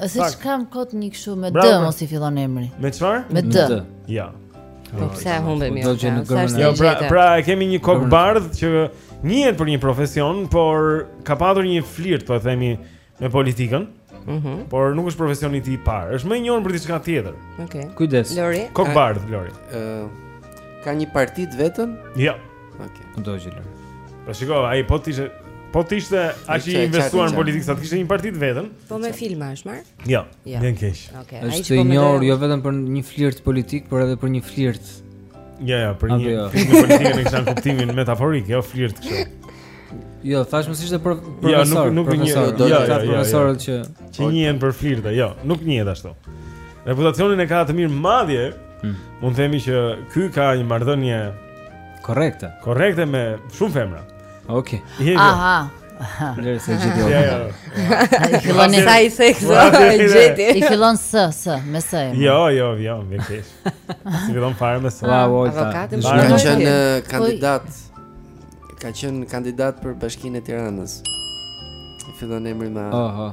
Ose që kam kot një kështu me D, mos i fillon emri Me çfarë? Me D Jo Po pse e humbe mi oka, sa është jo, pra, pra e kemi një kokëbardhë që njihet për një profesion Por ka patur një flirt, po e themi, me politikën mhm. Por nuk është profesioni i tij i parë është më i njohur për diçka tjetër Kujdes Lori Kokëbardhë, Lori Ka një parti të vetën? Ja jo. Okej. Do gjë. Po shiko, ai po të ishte po të ishte aq i investuar në politikë sa të kishte një parti të vetën. Po me filma është marrë? Jo. Ja. Më vjen keq. Okej. Është i njohur jo vetëm për një flirt politik, por edhe për një flirt. Ja, ja, për një jo. flirt politik në këtë kuptimin metaforik, jo flirt kështu. Jo, thashë mos ishte për profesor. Jo, nuk nuk një, jo, jo, jo, jo, profesorët që që njihen për flirte, jo, nuk njihet ashtu. Reputacionin e ka të mirë madje. Hmm. Mund të themi që ky ka një marrëdhënie Korrekte. Korrekte me shumë femra. Okej. Aha. Lëre se gjithë jo I fillon e ta i sekë zë I fillon së, së, me së e Jo, jo, jo, më keq S'i fillon fare me S Ua, ua, ua Ka qenë kandidat Ka qenë kandidat për Bashkinë e Tiranës I fillon emri me Oho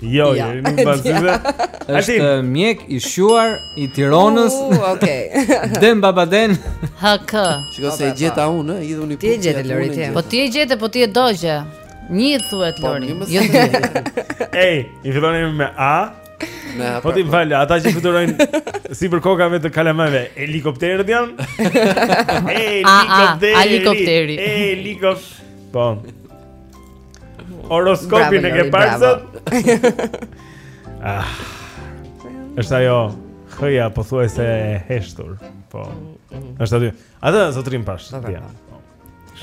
Jo, jo, nuk e di. Është mjek i shquar i Tironës. Okej. Den babaden. HK. Shikoj se e gjeta unë, i dhuni punë. Ti e gjetë Lori ti. Po ti e gjetë, po ti e dogje. Një thuhet po, Lori. Jo. Ej, i fillon me A. Me A. Po ti vallë, ata që fluturojnë sipër kokave të kalamajve, helikopterët janë. Ej, helikopteri. Helikopteri. Helikopteri. Po. Horoskopin e ke parë sot? Ah. Është ajo hëja pothuajse e heshtur. Po. Është aty. Atë zotrim pash. Po, po, ja. Po.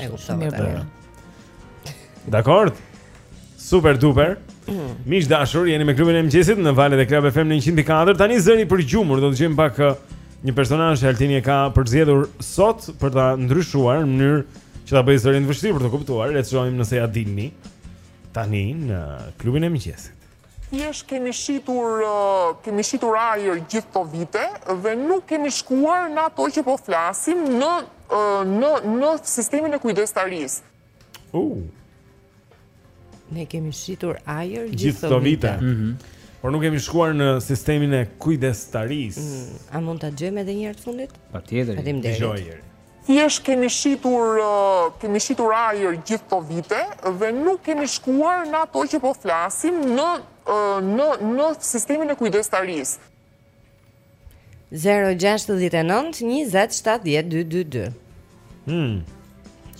E kuptova tani. Dakor. Super duper. Mm. Miq të dashur, jeni me klubin e mëngjesit në valët e Club FM në 104. Tani zëri i përgjumur, do të dëgjojmë pak uh, Një personazh që Altini e ka përzgjedhur sot për ta ndryshuar në mënyrë që ta bëjë zërin të vështirë për të kuptuar. Le të shohim nëse ia dilni tani në klubin e mëngjesit. Thjesht kemi shitur uh, kemi shitur ajër gjithë këto vite dhe nuk kemi shkuar në ato që po flasim në uh, në në sistemin e kujdestarisë. U. Uh. Ne kemi shitur ajër gjithë këto vite. Mhm. Mm Por nuk kemi shkuar në sistemin e kujdestarisë. Mm, a mund ta dëgjojmë edhe një herë të fundit? Patjetër. Faleminderit. Thjesht kemi shitur uh, kemi shitur ajër gjithë këto vite dhe nuk kemi shkuar në ato që po flasim në uh, në në sistemin e kujdestarisë. Zero gjashtëdhjetë e nëntë njëzet shtatë dy dy dy. Hmm.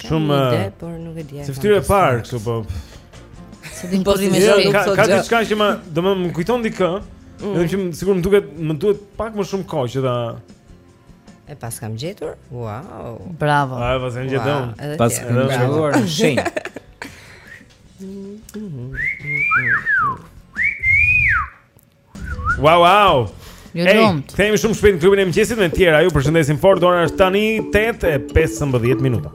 Shumë ide, por nuk e di. Se fytyrë e parë kështu po. Se din po dimë se nuk thotë. Ka diçka që më, domethënë më kujton dikë. Mm. Edhe që sikur më duket, më duhet pak më shumë kohë që ta E paskam gjetur. Wow. Bravo. A, e paskam gjetur. Paskam gjetur në shenjë. Wow, wow. Ju, hej, lumtë. Kthehemi shumë shpejt në klubin e mëngjesit me të tjera. Ju përshëndesim fort. Ora është tani 8:15 minuta.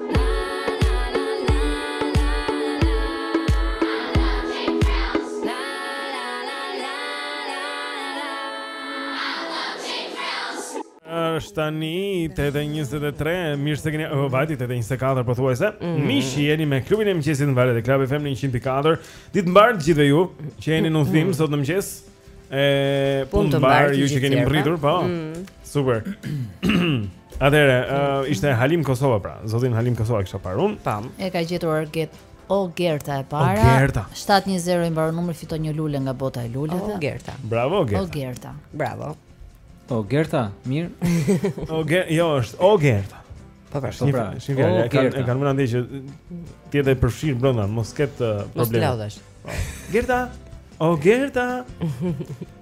Është tani 8:23, mirë se keni oh, vajti 8:24 pothuajse. Mm -hmm. Miq, jeni me klubin e mëngjesit në valët e Club FM 104. Ditë të mbarë të gjithëve ju që jeni në udhëtim mm -hmm. sot në mëngjes. E punë të mbarë ju që keni mbërritur, po. Mm -hmm. Super. Atëherë, uh, ishte Halim Kosova pra. zotin Halim Kosova kisha parë unë. Pam. E ka gjetur Ogerta, Ogerta e para. Ogerta. 710 i mbaron numri fiton një lule nga bota e luleve. Ogerta. Bravo Gerta. Ogerta. Bravo. Ogerta, mirë. Ogerta, jo është Ogerta. Po pra, po pra. Shikoj, e kanë e kanë vënë ndaj që të jetë përfshir brenda, mos ket problem. Mos lodhesh. Po. Gerta. Ogerta.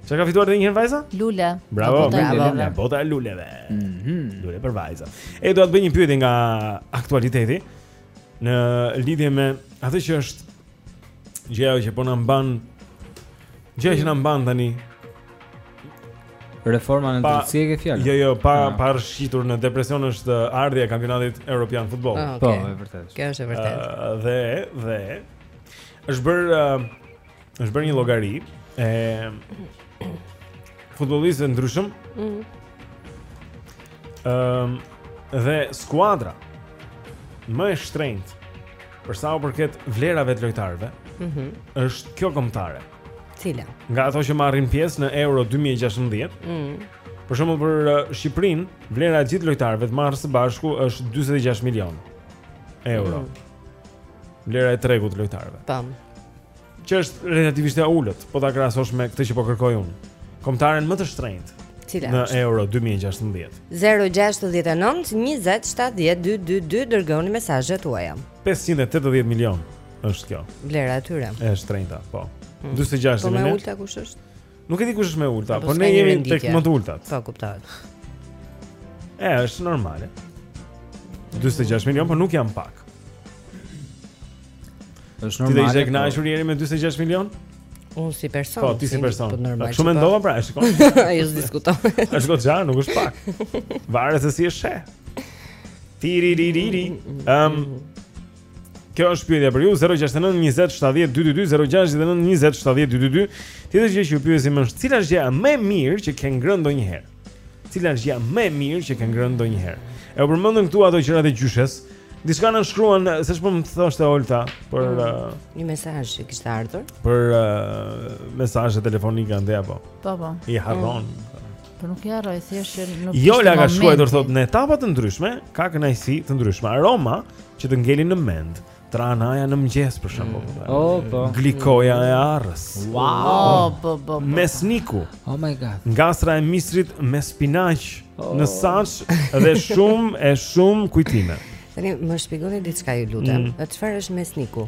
Çka ka fituar edhe një vajzë? Lule. Bravo, bravo. Nga bota e luleve. Mhm. Lule për vajza. E dua të bëj një pyetje nga aktualiteti në lidhje me atë që është gjëja që po na mban gjëja që na mban tani Reforma në drejtësi e ke fjalën. Jo, jo, pa ah. pa rrëshqitur në depresion është ardhja e kampionatit europian futboll. Ah, po, e vërtetë. Kjo është e vërtetë. Ah, dhe dhe Është bër është bër një llogari e futbollistëve ndryshëm. Ëm mm -hmm. dhe skuadra më e shtrenjtë për sa u përket vlerave të lojtarëve. Ëm mm është kjo kombëtare. Cila? Nga ato që marrin pjesë në Euro 2016. Ëm mm Për shembull për uh, Shqipërinë, vlera e të gjithë lojtarëve të marrë së bashku është 46 milionë euro. Mm. Vlera e tregut të lojtarëve. Tam. Që është relativisht e ulët, po ta krahasosh me këtë që po kërkoj unë. Kombëtaren më të shtrenjtë. Cila është? Në Euro 2016. 069 20 70 222 dërgoni mesazhet tuaja. 580 milion është kjo. Vlera e tyre. E shtrenjta, po. Hmm. 46 po milion. Po më e ulta kush është? Nuk e di kush është më e ulta, po ne jemi tek më të ultat. Po kuptohet. E, është normale. 46 milion, po nuk jan pak. Është normale. Ti do të kënaqeshe Eri me 46 milion? Un si person. Po ti si person. Po normal. Shumë po. mendova pra, e shikoj. Ai s'diskutohet. Është goxha, nuk është pak. Varet se si e she. Tiri riri ri. Ehm. Kjo është pyetja për ju 069 20 70 222 069 20 70 222. Tjetër gjë që ju pyesim është cila është gjëja më e mirë që ke ngrënë ndonjëherë? Cila është gjëja më e mirë që ke ngrënë ndonjëherë? E u përmendën këtu ato gjërat e gjyshes. Diçka na shkruan se ç'po më thoshte Olta për mm, uh, një mesazh që kishte ardhur. Për uh, mesazhe telefonike andej apo? Po po. I harron. Mm. Po nuk e harroj thjesht që nuk është. Jola ka shkruar thotë në etapa të ndryshme, ka kënaqësi të ndryshme. Aroma që të ngelin në mend. Trahanaja në mëngjes për shembull. Mm. Oh, po. Glikoja e arrës. Wow. Oh, po, po, po. Mesniku. Oh my god. Ngastra e misrit me spinaq oh. në saç dhe shumë e shumë kujtime. Tani më shpjegoni diçka ju lutem. Mm. Çfarë është mesniku?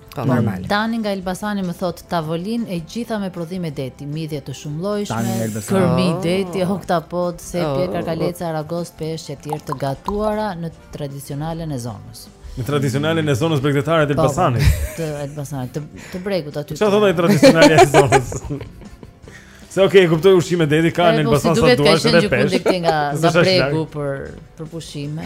Po normal. Tani nga Elbasani më thotë tavolinë e gjitha me prodhime deti, midhje të shumëllojshme, kërmi oh. deti, oktapod, sepje, oh. karkaleca, aragost, peshq etj të gatuara në tradicionalen e zonës. Në tradicionalen e zonës bregdetare të po, Elbasanit. Po, të Elbasanit, të, të bregut aty. Çfarë thotë ai tradicionali i zonës? Se ok, e kuptoj ushqime deti ka në po, Elbasan sa duash edhe peshq. Duhet të kesh një nga nga bregu për për pushime.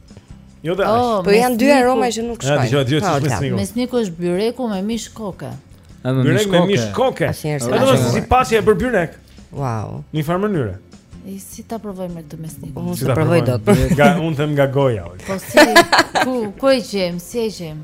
Jo dhe ashtë oh, Po janë dy aroma që nuk shkojnë Ja, dy aroma që nuk shkojnë Mesniku është byreku me mish koke Byrek me mish koke Atë në si paçe e bërë byrek Wow Një farë mënyre E si ta provoj me të mesniku Unë si ta provoj do të Unë them nga goja Po si, ku, ku e gjem, si e gjem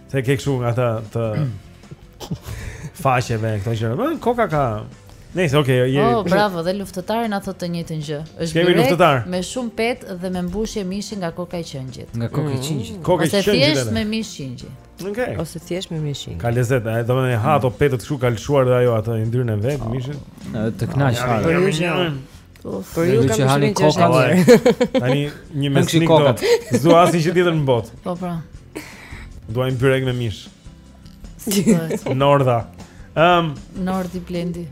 Se ke kështu nga të të faqeve këto gjëra. Po koka ka Nice, okay, je. Je... Oh, bravo, dhe luftëtari na thotë të njëjtën gjë. Është byrek me shumë petë dhe me mbushje mishi nga koka e qengjit. Nga koka e mm. qengjit. Koka e qengjit. Ose thjesht me mish qengji. Okay. Ose thjesht me mish qengji. Ka lezet, ai do të thonë ha ato petët ku ka lëshuar dhe ajo atë yndyrën e vet oh. mishin. Të kënaq fare. Për ju kam shumë gjë të mirë. Tani një mesnik do. S'dua asnjë gjë tjetër në botë. Po pra. Duam byrek me mish. Nordha. Ehm, um, Nordi Blendi.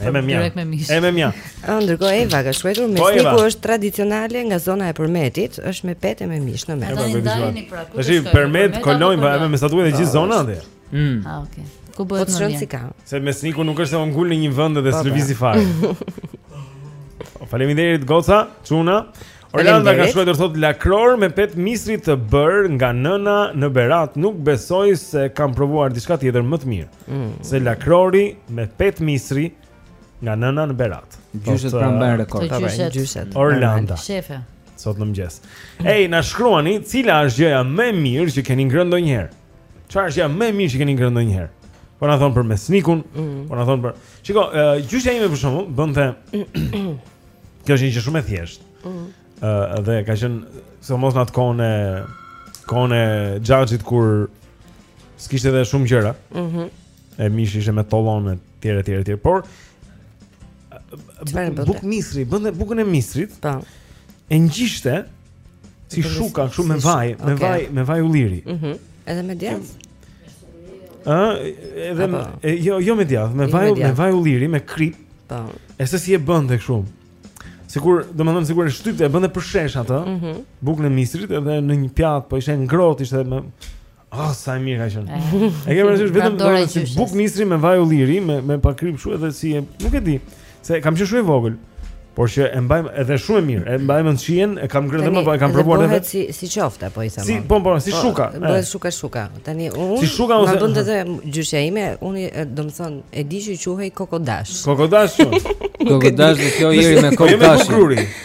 Eme mja. Byrek me mish. Eme mja. Ah, ndërkohë Eva ka shkruar po, mesniku është tradicionale nga zona e Përmetit, është me petë me mish në mes. Ata ndajnë pra. Është Përmet, Kolonjë, po eme me statuet e gjithë zonave. Mm. Ah, okay. Ku bëhet po më mirë? Po si ka. Se mesniku nuk është se on ngul në një vend dhe servizi fare. Faleminderit goca, çuna. Orlando ka shkruar thotë lakror me petë misri të bërë nga nëna në Berat, nuk besoj se kam provuar diçka tjetër më të mirë. Mm. Se lakrori me petë misri nga nëna në Berat. Gjyshet pra mbajnë uh, rekord, ta vjen gjyshet. Orlando. Shefe. Sot në mëngjes. Ej, na shkruani, cila është gjëja më e mirë që keni ngrënë ndonjëherë? Çfarë është gjëja më mirë që keni ngrënë ndonjëherë? Po na thonë për mesnikun, mm. po na thon për. Shiko, uh, gjyshja ime për shembull bënte Kjo është një gjë shumë e thjeshtë. Ëh, mm. uh, dhe ka qenë se mos në atë kohën, kohën e xhaxhit kur s'kishte edhe shumë gjëra. Ëh. Mm -hmm. E mishi ishte me tollon e tjerë tjerë tjerë, por bukë misri, bënte bukën e misrit. Po. E ngjishte Si shuka, kështu me vaj, me vaj, me vaj ulliri. Mhm. Edhe me djathë. Ë, edhe me, jo, jo me djathë, me jo vaj, me vaj ulliri, me kripë. Po. E se si e bënte kështu. Sikur, domethënë sikur e shtypte, e bënte përshesh atë. Mhm. Bukën e misrit edhe në një pjatë, po ishte ngrohtë, ishte me Oh, sa e mirë ka qenë. E ke parasysh vetëm pra dorë si buk misri me vaj ulliri, me me pak krip kështu edhe si e, nuk e di. Se kam qenë shumë i vogël. Por që e mbaj mend edhe shumë e mirë. E mbaj mend shijen, e kam ngrënë më, po e kam provuar edhe. Si si qoftë apo i them. Si, po po, si po, shuka. Po shuka shuka. Tani unë si shuka ose do të them gjyshja ime, unë do të them e di që quhej kokodash. Kokodash. Kokodash do të thonë Ieri me kokodash.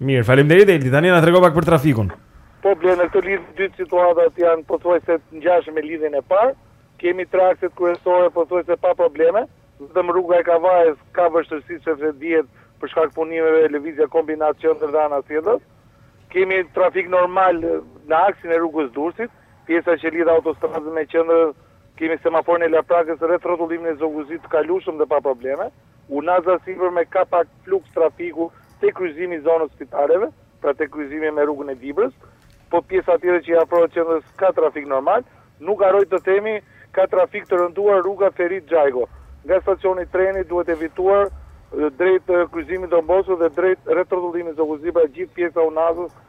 Mirë, faleminderit Eldi. Tani na trego pak për trafikun. Po Blendi në këtë lidhje dy situatat janë pothuajse të ngjashme me lidhjen e parë. Kemi tre akset kryesore pothuajse pa probleme, vetëm rruga e Kavajës ka vështirësi sepse dihet për shkak punimeve lëvizja Kombinat qendër dhe anasjelltas. Kemi trafik normal në aksin e rrugës Durrësit, pjesa që lidh autostradën me qendrën, kemi semaforin e Laprakës rrethrrotullimin e Zogut të Zi të kalueshëm dhe pa probleme. Unaza sipërme ka pak fluks trafiku te kryqëzimi i zonës spitaleve, pra te kryqëzimi me rrugën e Dibrës, po pjesa tjetër që i afrohet qendrës ka trafik normal, nuk harroj të themi ka trafik të rënduar rruga Ferit Xhajko, nga stacioni i trenit duhet evituar drejt kryqëzimit Don Bosko dhe drejt rrethrrotullimit Zogu i Zi pra gjithë pjesa e Unazës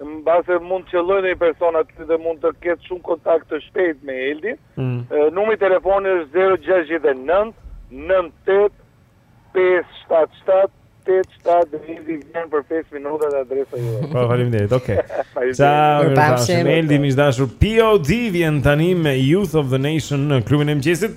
Mbase mund të qëllojë ndonjë person aty dhe mund të ketë shumë kontakt të shpejtë me Eldin. Mm. Numri i telefonit është 069 98 577 8 7 dhe Eldi vjen për 5 minuta në adresën tuaj. Po, faleminderit, oke. Ciao, mirupafshim. Eldi, miq të dashur, POD vjen tani me Youth of the Nation në klubin e mëngjesit.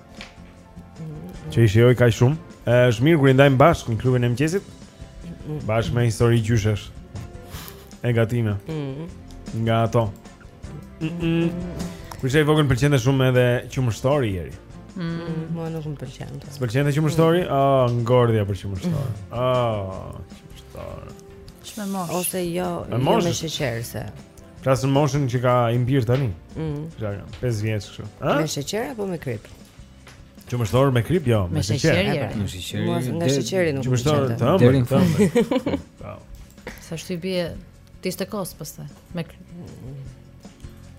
Që i shijoj kaq shumë. Është mirë kur i ndajmë bashkë në klubin e mëngjesit. Bashkë me histori gjyshesh. E gatime. Mm. Nga ato. Kur isha i vogël më pëlqente shumë edhe qumështori Ieri. Mm, mua nuk më pëlqente. S'pëlqente qumështori? Mm. Ah, ngordhja për qumësht Lori. Ah, qumështori. Ç'me moshë. Ose jo, jo me jo sheqer se. Pra në moshën që ka im bir tani. Mhm. Pra 5 vjeç kështu. Ë? Me sheqer apo me krip? Qumështor me krip, jo, me, me sheqer. Me sheqer, me sheqer. Mos nga sheqeri nuk. Qumështor të ëmbël. Deri në Sa s'të pritet kos pastaj. Me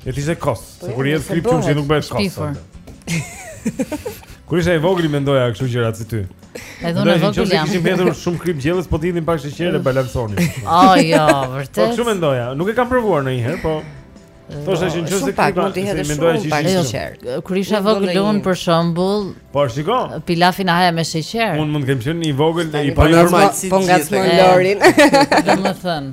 E ti se kos, po se kur i hedh krip qumështit nuk bëhet kos Kur isha i vogël mendoja kështu gjëra si ty Edhe unë i vogël jam Kështu që kështu shumë krip gjellës po t'i hidhnin pak sheqer e balansonin O jo, vërtet Po kështu mendoja, nuk e kam provuar ndonjëherë, po Po është një çështë pak mund të jetë shumë pak të jo, qartë. Kur isha vogël un për shembull, po shiko. Pilafin haja me sheqer. Un mund të kem qenë i vogël i panormal si po ngacmon Lorin. Domethën.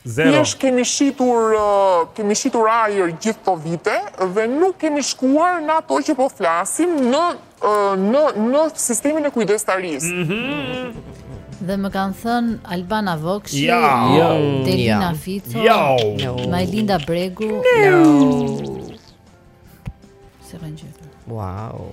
Thjesht kemi shitur kemi shitur ajër gjithë këto vite dhe nuk kemi shkuar në ato që po flasim në në në sistemin e kujdestarisë. Dhe më kanë thënë Albana Vokshi, ja, jo, Delina ja. Fico, ja. Jo. Majlinda Bregu. No. S'e kanë gjetur. Wow.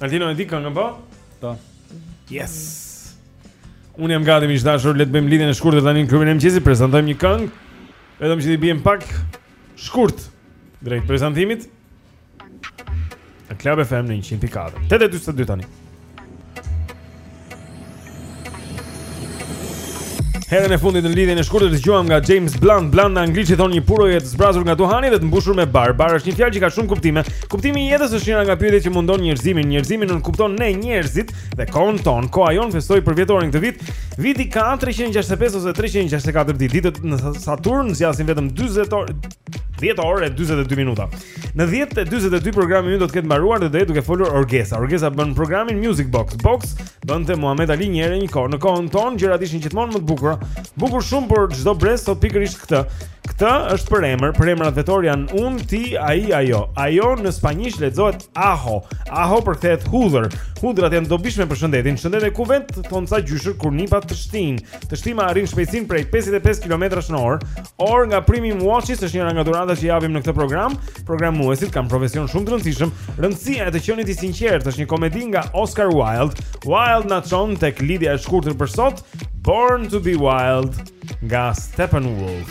Altino e di këngën po? Po. Yes. Unë jam gati miq të dashur, le të bëjmë lidhjen e shkurtër tani në klubin e mëngjesit, prezantojmë një këngë. Vetëm që t'i biem pak shkurt drejt prezantimit. Në Club FM në 104. 8:42 tani. Herën e fundit në lidhjen e shkurtër dëgjuam nga James Blunt, Blunt në anglisht i thonë një puroje të zbrazur nga duhani dhe të mbushur me bar. Bar është një fjalë që ka shumë kuptime. Kuptimi i jetës është njëra nga pyetjet që mundon njerëzimin. Njerëzimi nënkupton ne njerëzit dhe kohën tonë. Koha Jonë festoi përvjetorin këtë vit. Viti ka 365 ose 364 ditë. Ditët në Saturn zgjasin vetëm 10 orë e 42 minuta. Në 10 e 42 programi ynë do të ketë mbaruar dhe do jetë duke folur Orgesa. Orgesa bën programin Music Box. Boks bënte Muhamet Ali një herë e një kohë. Në kohën tonë gjërat ishin gjithmonë më të bukura. Bukur shumë por çdo brez thotë pikërisht këtë. Këtë është përemër, përemrat vetorë janë unë, ti, ai, ajo. Ajo në spanjisht lexohet aho. Aho përkthehet hudhër. Hudhrat janë të dobishme për shëndetin. Shëndet e kuvet thonë ca gjyshër kur nipat teshtijnë. Teshtima arrin shpejtësinë prej 55 kilometrash në orë. Orë nga Premium Watches është njëra nga dhuratat që japim në këtë program. Programuesit kanë profesion shumë të rëndësishëm. Rëndësia e të qenit i sinqertë është një komedi nga Oscar Wilde. Wilde na çon tek lidhja e shkurtër për sot, Born to be Wild nga Steppenwolf.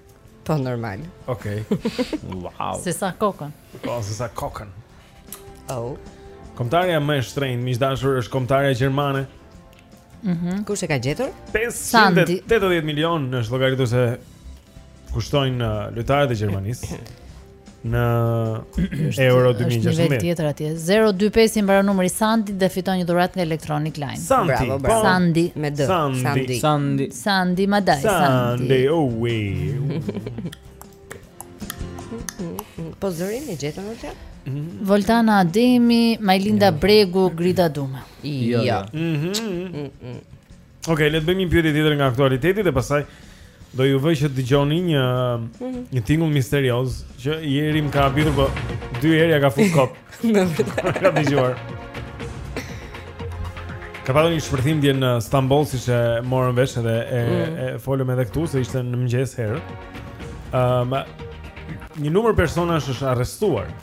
Po normal. Okej. Okay. Wow. S'e ça kokën. Po s'e ça kokën. Oh. Kombëtarja më e shtrenjtë, miq të dashur, është kombëtarja gjermane. Mhm. Kush e ka gjetur? 580 milionë është llogaritur se kushtojnë uh, lojtarët e Gjermanisë. në Euro 2016. Është nivel tjetër atje. 025 i mbaron numri Sandi dhe fiton një dhuratë nga Electronic Line. Sandi, bravo, bravo. Sandi me D. Sandi, Sandi. Sandi, Sandi me D, Sandi. Sandi, oh way. Po zërin e gjetën atje? Voltana Ademi, Majlinda Bregu, Grida Duma. Jo. Ja. Jo. Mhm. Mm, mm, mm. Okej, le të bëjmë një pyetje tjetër nga aktualiteti dhe pastaj do ju vëj që të dëgjoni një mm -hmm. një tingull misterioz që Jerim ka habitur po dy herë ja ka fut kot. Në vetë. Ka dëgjuar. Ka pasur një shpërthim dje në Stamboll siç e morën vesh edhe e, mm. e folëm edhe këtu se ishte në mëngjes herët. Ëm um, një numër personash është arrestuar.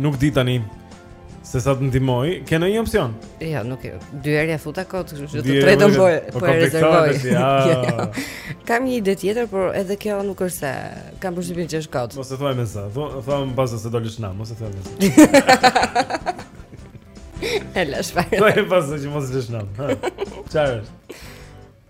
nuk di tani se sa të ndihmoj, ke ndonjë opsion? Jo, nuk e. Dy herë ja futa kot, kështu që të tretën po e po, po e rezervoj. Jo, jo. Kam një ide tjetër, por edhe kjo nuk është se kam përshtypjen që është kot. Mos e thuaj më sa. Thuaje pra se do lësh nam, mos e thuaj më sa. E la, çfarë. Po e pas që mos lësh nam. Çfarë?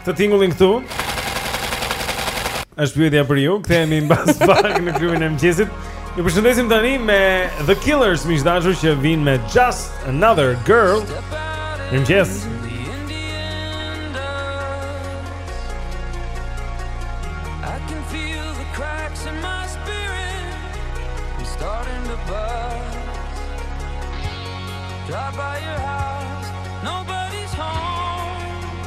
Këtë tingullin këtu është pyetja për ju. Kthehemi mbas pak në klubin e mëngjesit. Ju përshëndesim tani me The Killers, miq dashur që vijnë me Just Another Girl. e mëngjesit.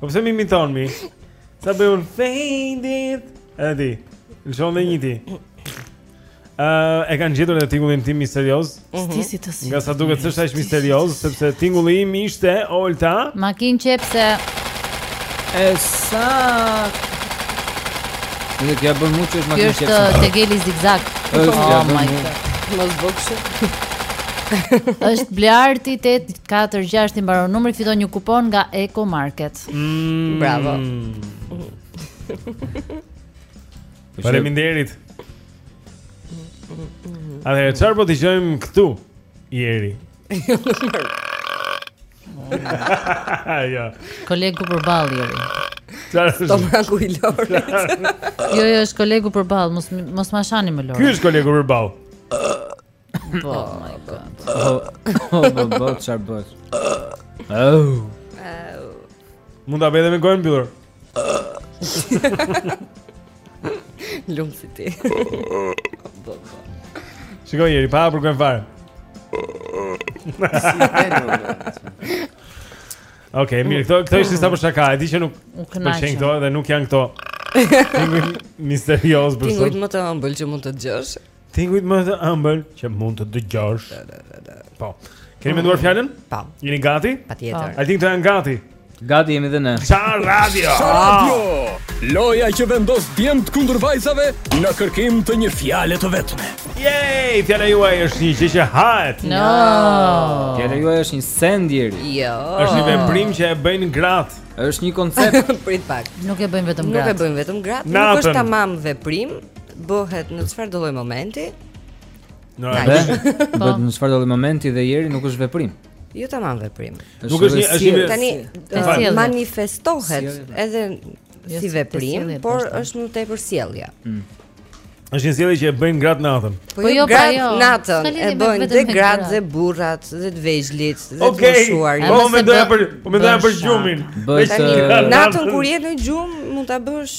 Po pse më imiton mi? Sa bëj un faded? Edhe ti. Lëshon dhe një ti. Ë, uh, e kanë gjetur edhe tingullin tim misterioz. Mhm. Stisi të si. Nga sa duket s'është aq misterioz, sepse tingulli im ishte Olta. Makinë qepëse. E sa Në të jabën mu që është makinë qepëse Ky është tegeli zigzag është të jabën mu Mos bukësë është Blearti të Katër gjashtë i mbaron numri fiton një kupon nga Eco Market. Mm. Bravo. Faleminderit. Atëherë çfarë po dëgjojmë këtu? Ieri. Ja. Kolegu përballë Ieri. Çfarë është? Stomaku i Lorit. Jo, jo, është kolegu përballë, mos mos ma shani më Lori. Ky është kolegu përballë. Oh my god. Po, po, po, çfarë bësh? Oh. Mund ta bëj edhe me gojën mbyllur. Lum si ti. Shiko Ieri, pa për kujt fare. Okej, mirë, këto këto ishin sa për shaka, e di që nuk pëlqejnë këto dhe nuk janë këto. Misterioz për sot. Tingujt më të ëmbël që mund të dëgjosh. Tingujt më të ëmbël që mund të dëgjosh. Po. Keni menduar mm. fjalën? Po. Jeni gati? Patjetër. Altin të janë gati. Gati jemi dhe ne. Çar radio. Çar radio. Loja që vendos djemtë kundër vajzave në kërkim të një fjale të vetme. Yay! Fjala juaj është një gjë që hahet. No. Fjala juaj është një send, Ieri. Jo. Është një veprim që e bëjnë gratë. Është një koncept. Prit pak. Nuk e bëjnë vetëm gratë. Nuk e bëjnë vetëm gratë. Nuk është tamam veprim. Bëhet në çfarë do lloj momenti? Në Bëhet po. në çfarëdolloj momenti dhe i/e/r/i nuk është veprim. Jo tamam veprim. Nuk është një është një tani manifestohet edhe jo, si veprim, por është më tepër sjellje. Mm. Është një sjellje që e bëjnë gratë natën. Po, po jo, pra jo. Natën e bëjnë dhe gratë dhe burrat dhe të vegjlit dhe të moshuar. Okej. Po mendoja për po mendoja për gjumin. Natën kur je në gjumë mund ta bësh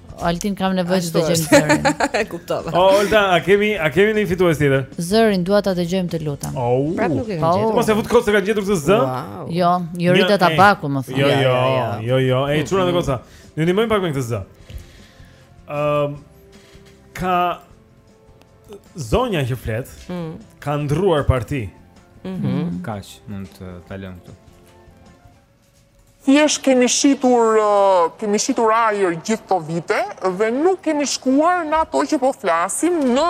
Altin kam nevojë të dëgjojmë zërin. E kuptova. O Alta, a kemi a kemi një fitues tjetër? Zërin dua ta dëgjojmë të lutem. Oh, Prap nuk e kam gjetur. Mos e fut kot s'e ka gjetur këtë zë? Wow. Jo, Jorida Tabaku më thonë. Jo, jo, jo, jo. Ej, çuna dhe goca. Ne ndihmojmë pak me këtë zë. Ëm ka zonja që flet, mm. ka ndërruar parti. Mhm. Mm Kaq mund të ta lëmë këtu? Thjesht kemi shitur kemi shitur ajër gjithë këto vite dhe nuk kemi shkuar në ato që po flasim në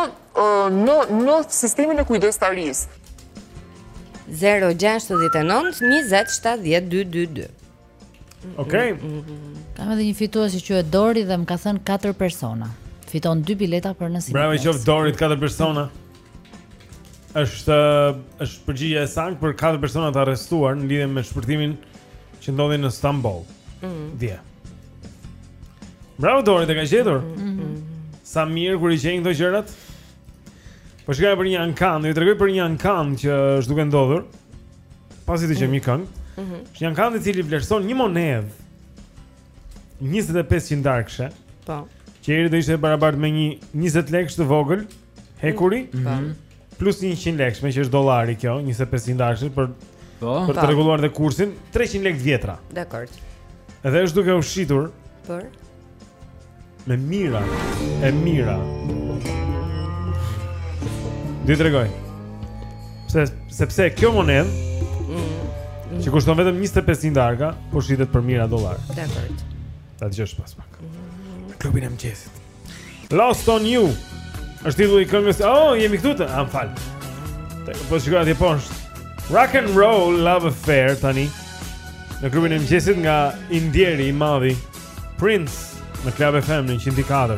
në në sistemin e kujdestarisë. 069 20 70 222. Okej. Kam edhe një fitues që quhet Dori dhe më ka thënë katër persona. Fiton dy bileta për në kinema. Bravo qoftë Dorit katër persona. Është është përgjigja e saktë për katër persona të arrestuar në lidhje me shpërthimin që ndodhi në Stamboll. Ëh. Mm. Dje. Bravo Dorit e ka gjetur. Mm -hmm. Sa mirë kur i gjejnë këto gjërat. Po shkoj për një ankan, ju tregoj për një ankan që është duke ndodhur. Pasi të dëgjojmë një këngë. Ëh. Mm -hmm. Është një ankan i cili vlerëson një monedhë 25 qindarkëshe. Po. Që do ishte e barabartë me një 20 lekësh të vogël. hekuri mhm. plus 100 lekë, meqë është dollari kjo, 25 qindarkësh për po. për të rregulluar dhe kursin, 300 lekë të vjetra. Dakord. Edhe është duke u shitur për me mijëra e mijëra. Do të tregoj se pse kjo monedhë mm. Që kushton vetëm 25 qindarka po shitet për mijëra dollarë. Dakord. Ta dëgjosh pas pak në klubin e mëngjesit Lost on you. Është titulli i këngës. Oh, jemi këtu të. A më fal. Po shikoj atje poshtë. Rock and roll love affair tani. Në klubin e mëngjesit nga i ndjeri, i madhi Prince në Club FM në 104.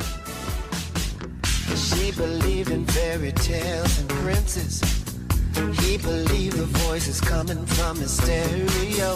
She believed in fairy tales and princes. He believed the voices coming from his stereo.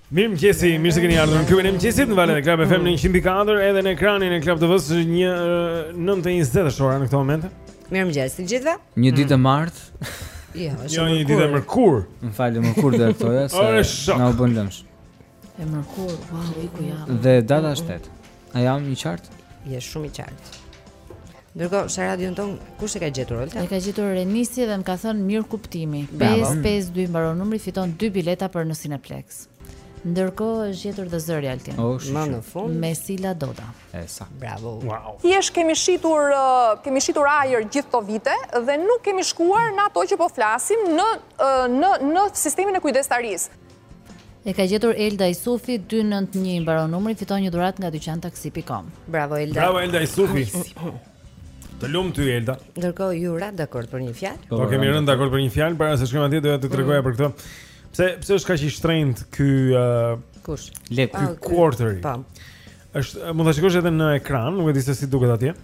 Mirëmëngjes, mirë se keni ardhur në klubin e mëngjesit Në valët e Club FM në 104 Edhe në ekranin e Club TV Një nëmë të njëzet është ora në këto momente Mirëmëngjes të gjithëve Një ditë e martë Jo, jo një ditë e mërkurë, më fal, e mërkurë dhe të thoja se na u bënë lëmsh. E mërkurë, wow, i ku jam Dhe data shtatë A jam i qartë? Je shumë i qartë. Ndërkohë, Sharadion tonë kush e ka gjetur Olta? E ka gjetur Renisi dhe më ka thënë mirëkuptimi. 552 mbaron numri fiton 2 bileta për në Cineplex. Ndërkohë është gjetur dhe zëri Altin. Oh, më në fund me Sila Doda. Esa. Bravo. Wow. Thjesht kemi shitur uh, kemi shitur ajër gjithë këto vite dhe nuk kemi shkuar në ato që po flasim në uh, në në sistemin e kujdestarisë. E ka gjetur Elda Isufi 291 i mbaron numri, fiton një dhuratë nga dyqantaksi.com. Bravo Elda. Bravo Elda Isufi. Të lumë ty Elda. Ndërkohë ju ratë dakord për një fjalë. Po kemi rënë dakord për një fjalë para se shkojmë atje doja të tregoja për këtë. Pse pse është kaq i shtrenjtë ky uh, kush? Lek ky ah, quarter. Po. Është mund ta shikosh edhe në ekran, nuk e di se si duket atje.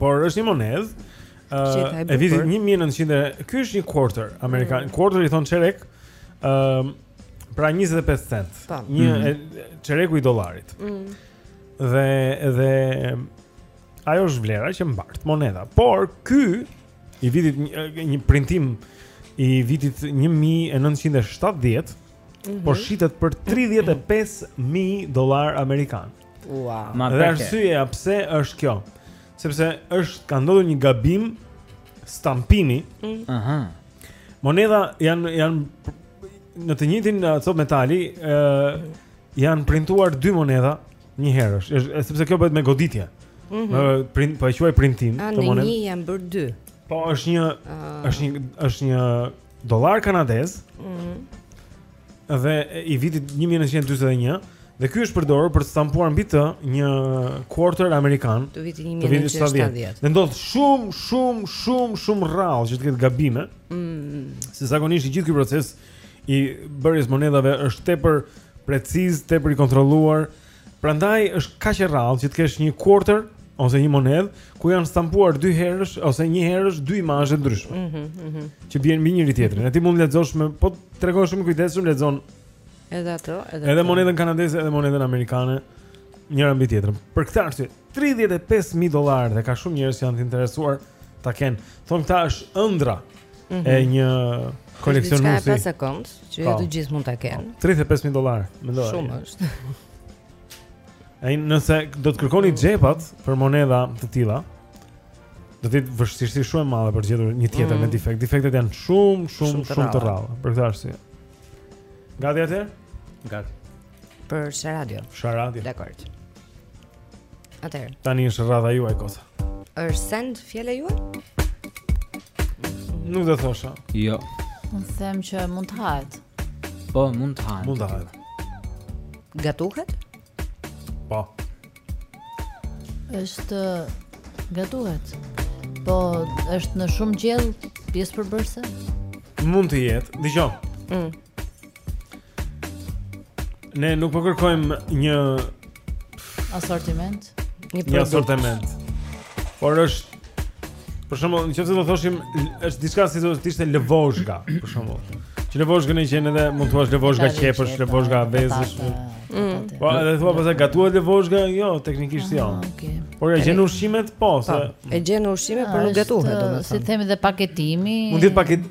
Por është një monedhë Ë, e vitit 1900. Ky është një quarter amerikan. Mm. Quarter i thonë çerek. Ë, um, pra 25 cent. Po. Një mm -hmm. çereku i dollarit. Ëh. Mm. Dhe dhe ajo është vlera që mbart monedha. Por ky i vitit një, një printim i vitit 1970 mm -hmm. po shitet për 35000 dollarë amerikan. Ua. Dhe arsyeja pse është kjo? Sepse është ka ndodhur një gabim stampimi. Mm. Aha. Monedha janë janë në të njëjtin uh, copë metali, ë janë printuar dy monedha njëherësh, është- e, sepse kjo bëhet me goditje. Mhm. Ë, print, po e quaj printim A, në një janë bërë dy. Po është një Ë, është një është një dollar kanadez. Mhm. Dhe i vitit 1941 dhe ky është përdorur për të stampuar mbi të një quarter amerikan të vitit 1970. Dhe ndodh shumë shumë shumë shumë rrallë që të ketë gabime. Mhm. Se zakonisht i gjithë ky proces i bërjes së monedhave është tepër preciz, tepër i kontrolluar. Prandaj është kaq e rrallë që të kesh një quarter ose një monedhë ku janë stampuar dy herësh ose njëherësh dy imazhe të ndryshme. Ëh, mm ëh. Mm që bien mbi njëri-tjetrin. E ti mund të lexosh me po u tregove shumë i kujdesshëm lexon edhe atë, edhe edhe monedhën kanadeze edhe monedhën amerikane njëra mbi tjetrën. Për këtë arsye, 35000 dollarë dhe ka shumë njerëz që janë të interesuar ta kenë. Thonë këta është ëndrra mm -hmm. e mhm. një koleksionuesi. Është diçka e pashoqe. Që jo të gjithë mund ta kenë. 35000 dollarë, mendoj. Shumë është. Ai nëse do të kërkoni mm. xhepat për monedha të tilla, do të jetë vështirësi shumë e madhe për të gjetur një tjetër mm. me defekt. Defektet janë shumë, shumë, shumë të rralla për këtë arsye. Gati atëherë? Gati. Për Sharadio. Sharadio. Dakord. Atëherë. Tani është radha juaj Kosta. Është send fjala juaj? Nuk do thosha. Jo. Unë them që mund të hahet. Po, mund të hahet. Mund të hahet. Gatuhet? Po. Edhe gatuhet. Po, është në shumë gjellë pjesë përbërëse? Mund të jetë. Dëgjoj. Mm. Ne nuk po kërkojmë një asortiment, një produkt. Një asortiment. Por është Për shembull, nëse do të thoshim është diçka si do të ishte lëvozhga, për shembull. Që lëvozhga me qenë edhe mund të thuash lëvozhga qepësh, lëvozhga vezësh. Mm. Po, edhe thua pastaj gatuhet lëvozhga, jo, teknikisht jo. Ah, okej. Por e gjen ushqimet po, se e gjen ushqimet, por nuk gatuhet domethënë. Si themi dhe paketimi. Mund të paket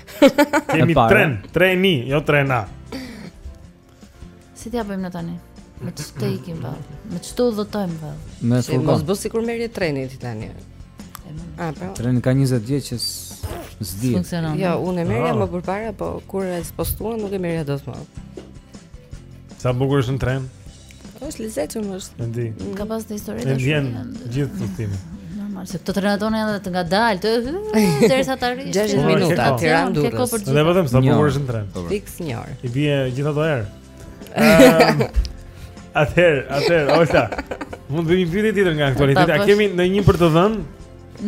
Kemi tren, treni, jo trena. Si t'ia bëjmë ne tani? Me çë të ikim vë Me çë të udhëtojmë vë Me si, furgon Mos bësi kur merrje treni ti tani A, pra Treni ka 20 vjetë që s'di Funksionon Jo, unë e merja ah. më përpara Po kur e spostuan nuk e merrja dot më Sa bukur është në tren? Është i lezetshëm është. E di. Mm. Ka pasur histori të vjen gjithë udhëtimi. Normal, se këta trenat janë edhe të ngadaltë, të derisa të arrish. 60 minuta Tiranë-Durrës. Ne vetëm sa bukur është në tren. Po, po. Fiks një orë. I bie gjithato herë. Ehm, atëherë, atëherë, Olta. Mund të vëmë një pyetje tjetër nga aktualiteti. A kemi ndonjë për të dhënë?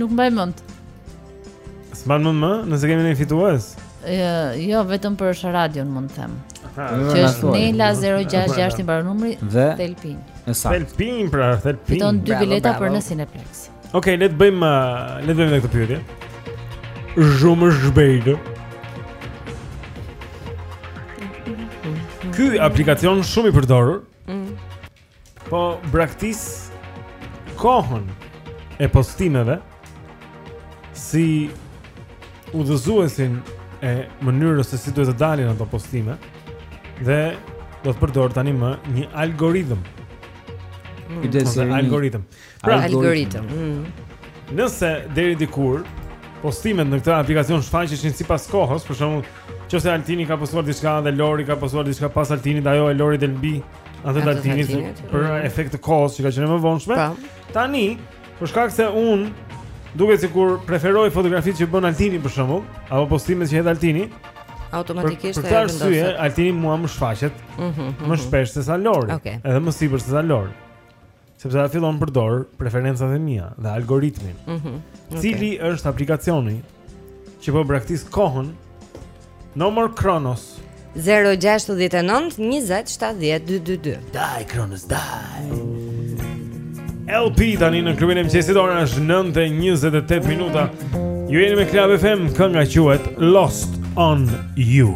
Nuk mbaj mend. S'mban më më, nëse kemi një fitues? Jo, vetëm për Sharadion mund të them. Që është Nela 066 i mbaron numri dhe Thelpin. E saktë. Thelpin pra, Thelpin. Fiton dy bileta për në Cineplex. Okej, okay, le të bëjmë uh, le të bëjmë këtë pyetje. Shumë shpejt. Ky aplikacion shumë i përdorur. Mm. Po braktis kohën e postimeve si udhëzuesin e mënyrës se si duhet të dalin ato postime dhe do të përdorë tanimë një algoritëm. Kujdes, mm. algoritëm. Pra, algoritëm. Mm. Nëse deri dikur postimet në këtë aplikacion shfaqeshin sipas kohës, për shembull, nëse Altini ka postuar diçka dhe Lori ka postuar diçka pas Altinit, ajo e Lorit del mbi atë të Altinit për mm. efekt të kohës që ka qenë më e vonshme. Po. Tani, për shkak se unë duket sikur preferoj fotografitë që bën Altini për shembull, apo postimet që hedh Altini, automatikisht e vendos. Për këtë arsye, Altini mua më shfaqet mm -hmm, më mhm. shpesh se sa Lori. Okay. Edhe më sipër se sa Lori. Sepse ajo fillon përdor preferencat e mia dhe algoritmin. Mhm. Mm okay. Cili është aplikacioni që po braktis kohën No More Kronos. 069 20 70 222. Dai Kronos, dai. LP tani në klubin e mëngjesit ora është 9:28 minuta. Ju jeni me Club FM, kënga quhet Lost on You.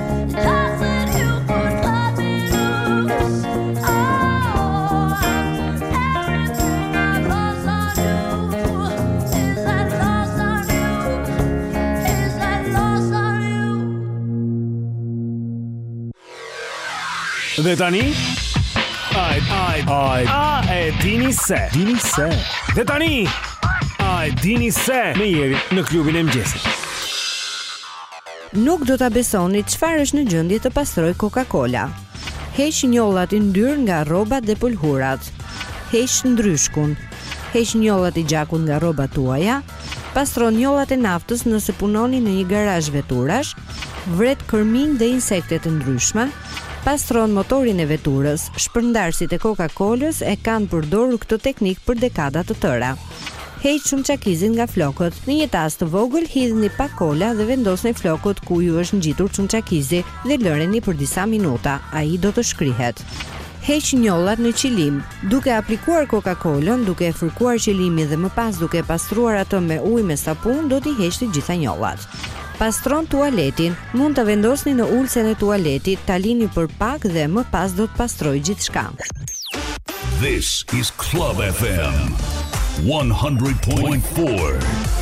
Dhe tani Ai ai ai a e dini se dini se Dhe tani A e dini se me Jerin në klubin e mëngjesit Nuk do ta besoni çfarë është në gjendje të pastrojë Coca-Cola. Heq njollat e yndyrës nga rrobat dhe pëlhurat. Heq ndryshkun. Heq njollat e gjakut nga rrobat tuaja. Pastron njollat e naftës nëse punoni në një garazh veturash. Vret kërmij dhe insekte të ndryshme. Pastron motorin e veturës. Shpërndarësit e Coca-Colës e kanë përdorur këtë teknikë për dekada të tëra. Heq çamçakëzin nga flokët. Në një tas të vogël hidhni pak kola dhe vendosni flokët ku ju është ngjitur çamçakëzi dhe lëreni për disa minuta, ai do të shkrihet. Heq njollat në qilim. Duke e aplikuar kokakolën, duke e fërkuar qilimin dhe më pas duke e pastruar atë me ujë me sapun, do t'i heq të gjitha njollat. Pastron tualetin, mund ta vendosni në ulësen e tualetit, ta lini për pak dhe më pas do të pastrojë gjithçka. This is Club FM 100.4.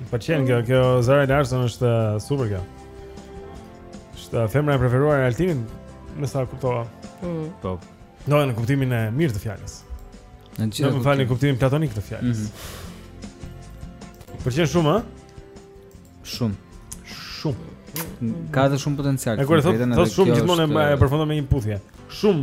Më pëlqen kjo, kjo Zara Larsson është super kjo. Është femra e preferuar e Altinit, me sa kuptova. Mm. Po. Do në kuptimin e mirë të fjalës. Në gjithë. Në çfarë? Në kuptimin platonik të fjalës. Mm -hmm. Pëlqen shumë, ha? Shumë. Shumë. Ka edhe shumë potencial. E kur e thotë, thotë shumë gjithmonë e përfundon me një puthje. Shumë.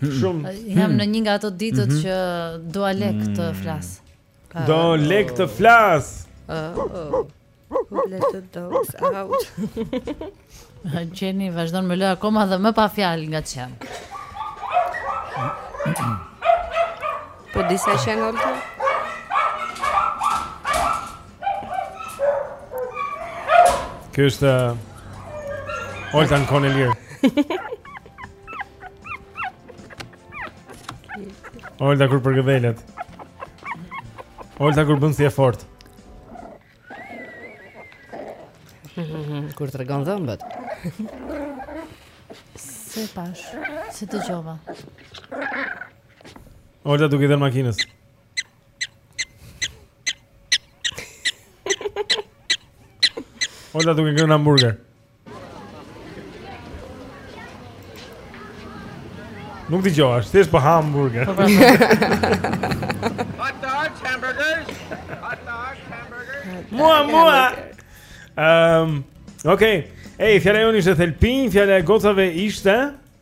Shumë. Jam në një nga ato ditët mhm. që do lek të mm. flas. Do lek të flas. Let the dogs out. Gjeni vazhdon më lë akoma dhe më pa fjalë nga çem. Po disa që ngol të? Kështë... Uh, Oltan Konelir. Olta kur përgëdhelet. Olta kur bën si e fort. Kur tregon dhëmbët. S'e pash, s'e dëgjova. Olta duke dhënë makinës. Olta duke ngrënë hamburger. Nuk dëgjova, është thjesht për hamburger. Hot dogs, hamburgers. Hot dogs, hamburgers. Mua, mua. Ehm, um, okay. Ej, fjala jonë ishte thelbin, fjala e gocave ishte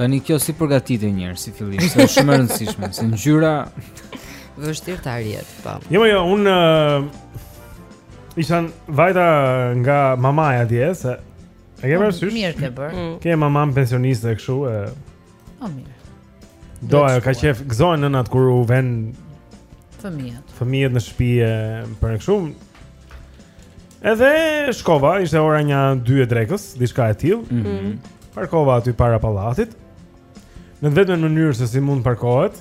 Tani kjo si përgatite njëherë si fillim, se është shumë e rëndësishme, se ngjyra vështirë të arrijet, po. Jo, jo, un uh, ishan vajta nga mamaja dje se e ke parasysh? Po, mirë ke bër. Mm. Ke mamam pensioniste kështu e. Po mirë. Do ajo ka qef gëzohen nënat kur u ven fëmijët. Fëmijët në shtëpi e për kshu Edhe shkova, ishte ora nja 2 e drekës, diçka e tillë. Mm -hmm. Parkova aty para pallatit. Në të vetmen mënyrë se si mund parkohet,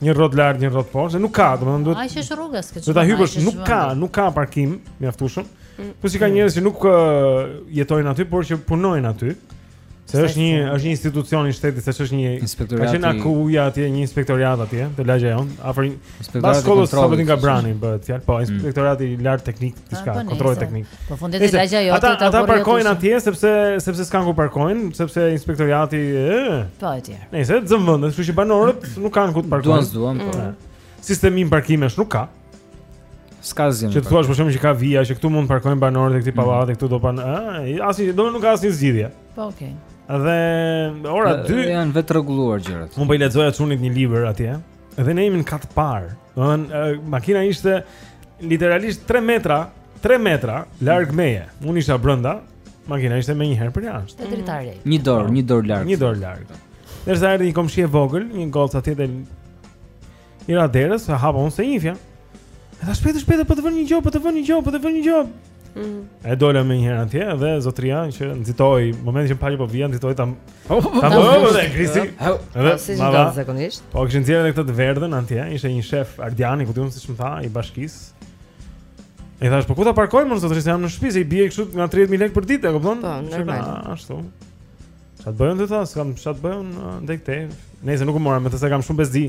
një rrot lart, një rrot poshtë, nuk ka, domethënë duhet. Ai është rruga, s'ka çfarë. Do ta hypësh, nuk ka, nuk ka parkim mjaftushëm. Mm. Po si ka njerëz që nuk uh, jetojnë aty, por që punojnë aty. Se është një është një institucion i shtetit, se është një inspektorat. Ka qenë AKU-ja atje, një inspektorat atje, te lagja jon, afër një inspektorat të kontrollit. Sabaudin Gabrani bëhet fjalë, po mm. inspektorati i lart teknik diçka, po, kontroll teknik. Përfund te lagja jon ata ata parkojnë atje sepse sepse s'kan ku parkojnë, sepse inspektorati ë. Po atje. Nëse të zënë vendet, kështu që banorët nuk kanë ku të parkojnë. Duan s'duan. Po. Mm. Sistem parkimesh nuk ka. S'ka gjë. Që të thuash për shembull që ka vija që këtu mund të parkojnë banorët e këtij mm. pallati këtu do pak, ë, asnjë, domën nuk ka asnjë zgjidhje. Po, okay. Dhe ora 2 janë vetë rregulluar gjërat. Unë po i lexoja çunit një libër atje. Dhe ne jemi në kat parë. Domën makina ishte literalisht 3 metra, 3 metra larg mm. meje. Unë isha brenda, makina ishte menjëherë për jashtë. Te dritarja. Një dorë, një dorë larg. Një dorë larg. Derisa erdhi një komshie e vogël, një gocë atje I ra derës, e hapa unë s'e njifja. Edhe shpejt shpejt po të vënë një gjobë, po të vënë një gjobë, po të vënë një gjobë. Mm. E dola menjëherë atje dhe zotria që nxitoi, momentin që pa që po vjen, nxitoi ta. Po, po, po, ta bëu e krisi. Edhe si do zakonisht. Po kishin dhënë edhe këtë të verdhën atje, ishte një shef Ardiani, ku di un siç më tha, i bashkisë. E thash, po ku ta parkoj unë zotëri se jam në shtëpi, se i bie kështu nga 30000 lekë për ditë, e kupton? Po, normal. Ashtu. Sa të bëjmë këta, s'kam çfarë të bëj uh, ndaj tij. Nëse nuk u mora me të se kam shumë bezdi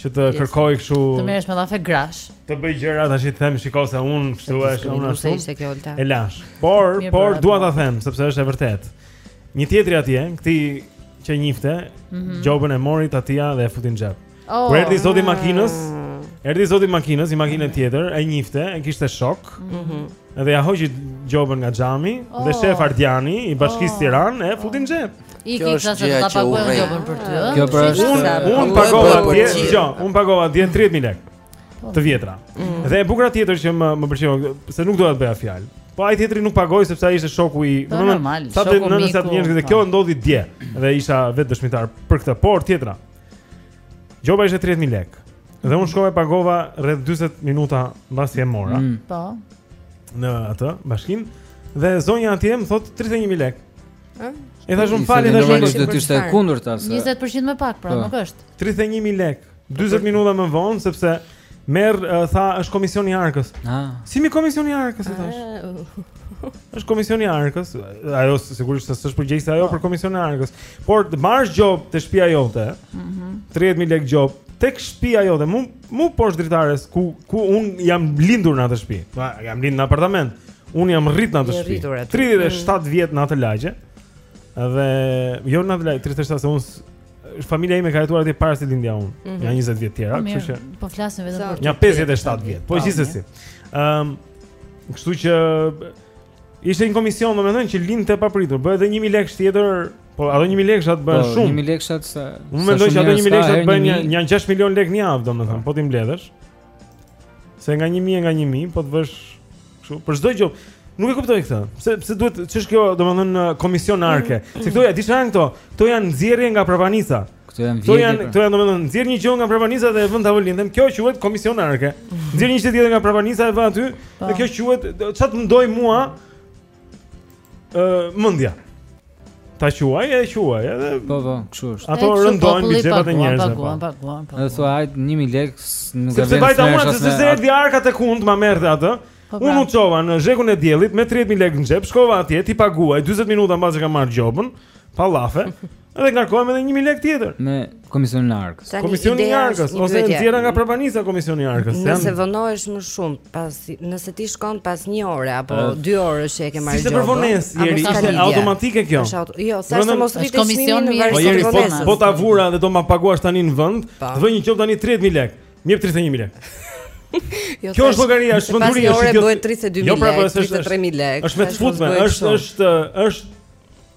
që të yes. kërkoj kështu. Të merresh me llafe grash. Të bëj gjëra t'ashtu, t'i them shiko se un kështu është, un ashtu. E lash. Por, Mirë por dua ta them sepse është e vërtetë. Një tjetër atje, këtij që njifte, mm -hmm. gjobën e mori Tatia dhe e futi në xhep. Oh. Kur erdhi zoti makinës, erdhi zoti makinës, një makine tjetër, e njifte, e kishte shok. Mhm. Mm dhe ia hoqi gjobën nga xhami oh. dhe shef Ardiani i Bashkisë oh. Tiranë e futi në xhep. I ke sa të ta paguajë gjobën për ty, ëh? Kjo pra është. Unë un pagova 10, jo, unë pagova 10 30000 lekë. Po. Të vjetra. Mm. Dhe e bukura tjetër që më, më pëlqeu, se nuk doja të bëja fjalë. Po ai tjetri nuk pagoi sepse ai ishte shoku i, po, domethënë, ca të nënës ca të njerkës dhe kjo ndodhi dje dhe isha vetë dëshmitar për këtë por tjetra. Gjoba ishte 30000 lekë. Dhe unë shkova e pagova rreth 40 minuta mbasi e mora. Mm. Po. Mm. Në atë bashkinë dhe zonja atje më thot 31000 lekë. Ë? I thash unë më fal, i thash Normalisht do të ishte e kundërta se 20% më pak, pra Po. nuk është. 31000 lekë. 40 minuta më vonë sepse Merr tha është komisioni i arkës. Ah. Si mi komisioni i arkës i thash? Ah. Është komisioni i arkës. Ajo sigurisht se s'është përgjegjëse ajo po. për komisionin e arkës. Por të marrësh gjob te shtëpia jote. Mhm. 30000 lekë gjob tek shtëpia jote. Mu mu poshtë dritares ku ku un jam lindur në atë shtëpi. Po jam lindur në apartament. Un jam rrit në atë shtëpi. 37 mm. vjet në atë lagje. Dhe jo në atë lagje, 37 se un Familja ime ka jetuar aty para se të lindja unë, mm -hmm. ja 20 vjet tjera, po kështu që po flasim vetëm për. Ja 57 vjet. Po gjithsesi. Ëm, um, kështu që ishte një komision, domethënë që lindte papritur, bëhet edhe 1000 leksh tjetër Po ato 1000 lekëshat bëhen po, shumë. 1000 lekëshat sa. Unë mendoj se ato 1000 lekëshat bëjnë një 6 milion lekë në javë, domethënë, po t'i mbledhësh. Se nga 1000 e nga 1000, po të vësh kështu, për çdo gjë. Nuk e kuptoj këtë. Pse pse duhet ç'është kjo, domethënë komision arke? Mm. Se këto e di ça janë këto. Këto janë nxjerrje nga prapanica. Këto janë vjedhje. Këto janë, pra. këto janë domethënë nxjerr një gjë nga prapanica dhe e vë në tavolinë. Kjo quhet komision arke. Nxjerr një gjë tjetër nga prapanica e vë aty. Po. Dhe kjo quhet ça të më dojë mua ë uh, mendja. Ta quaj e quaj edhe Po po, kështu është. Ato rëndojnë mbi xhepat e njerëzve. Po po, po po. Edhe thua ai 1000 lekë nuk ia vlen. Sepse vajta unë se s'erdhi arka gjëkund, të ma merrte atë. Po, unë u çova në zhegun e diellit me 30000 lekë në xhep, shkova atje, t'i paguaj 40 minuta mbas që kam marr gjobën, pa llafe. Edhe ngarkohem edhe 1000 leksh tjetër. Me komisionin e arkës. Komisioni i arkës ose të nxjerra nga prapanica komisioni i arkës. Nëse vonohesh më shumë, pas nëse ti shkon pas 1 ore apo 2 orësh që e ke marrë. S'ishte për vonesë, njeri, ishte automatike kjo. Jo, sa të mos rritet komisioni i arkës. Po njeri, po, po ta vura dhe do ma paguash tani në vend, po. të vë një gjob tani 30000 lekë. Më jep 31000 lekë. Jo, kjo është llogaria, është funduri, është kjo. Jo, pra, po, është 33000 lekë. Është me futme, është është është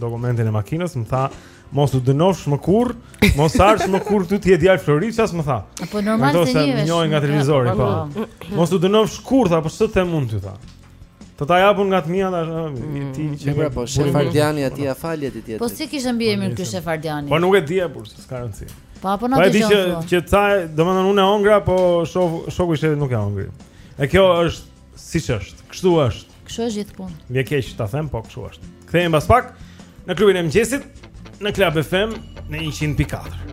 dokumentin e makinës, më tha mos u dënofsh më kurrë, mos ardhsh më kurrë këtu ti je djali Floricas më tha. Po normal të njeh. Të njohin nga televizori, po. po. Mos u dënofsh kurrë, tha, po ç'të them unë ty tha. Të ta japun nga të mia tash, mm, ti që pra po Shefardiani aty ia fali ti tjetër. Po si e kishte mbiemrin ky Shefardiani? Po nuk e di por s'ka rëndësi. Po apo na dëgjon. Po që që tha, domethënë unë e hongra, po shoku ishte nuk e hongri. E kjo është Siç është, kështu është. Kështu është gjithmonë. Vjen keq ta them, po kështu është. Kthehemi pas pak në klubin e mëngjesit në Club FM në 100.4.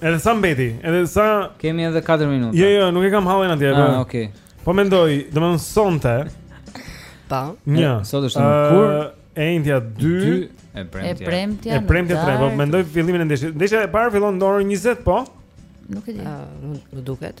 Edhe sa mbeti, edhe sa Kemi edhe 4 minuta. Jo, jo, nuk e kam hallin atje. Ah, po. okay. Po mendoj, domethënë sonte. Ta. Një. Sot është në kur? E enjtja 2 e premtja. E premtja. E premtja 3, po mendoj fillimin e ndeshjes. Ndeshja e parë fillon në orën 20, po? Nuk e di. Nuk duket.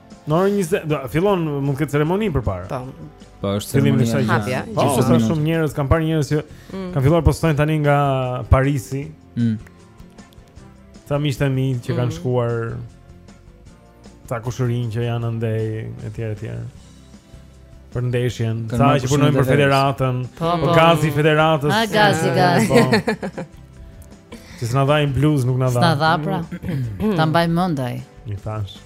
Në orën 20, do fillon mund të ketë ceremoni përpara. Po. Po është ceremonia e hapjes. Po, po sa shumë njerëz kam parë njerëz që mm. kanë filluar postojnë tani nga Parisi. Mm. Sa miq të mi që kanë mm. shkuar sa kushërinj që janë andej etj etj. Për ndeshjen, sa që punojnë për federatën, po, po, po. Gazi i federatës. Ah, Gazi, Gazi. Po. Që s'na dha një bluzë, nuk na dha një. S'na dha pra. Ta mbajmë mend atë. I thashë.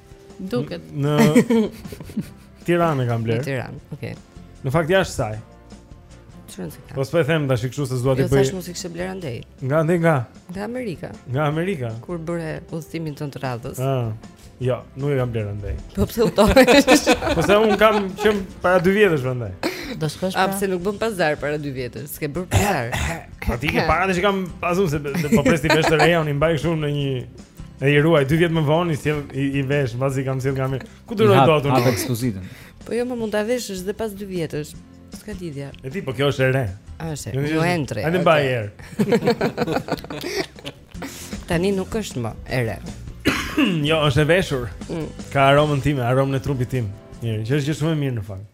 Duket. Në Tiranë e kam blerë. Në Tiranë, okay. Në fakt jashtë saj. Çfarë se ka? Po s'po e them tash kështu se zua ti jo, bëj. Jo, mos i kishe blerë andej. Nga andej nga? Nga Amerika. Nga Amerika. Kur bëre udhëtimin tënd të radhës. Ëh. Ah, jo, nuk e kam blerë andej. Po pse u tonë? Po se unë kam qenë para 2 vjetësh andej. Do shkosh pra. A pse nuk bën pazar para 2 vjetësh? S'ke bërë pazar. Po ti ke parë që kam pas thënë se po pres t'i vesh të reja, unë mbaj kështu në një E i ruaj, dy vjet më vonë, i, sjell, i, i vesh, mbasi kam sjellë nga mirë Ku duroj dot atë unë? ekspozitën Po jo më mund ta veshësh edhe pas dy vjetësh S'ka lidhje E di, po kjo është e re A është e, jo entri Hajde mba e Tani nuk është më e re Jo, është e veshur mm. Ka aromën time, aromën e trupit tim Njëri, që është gjë shumë e mirë në fakt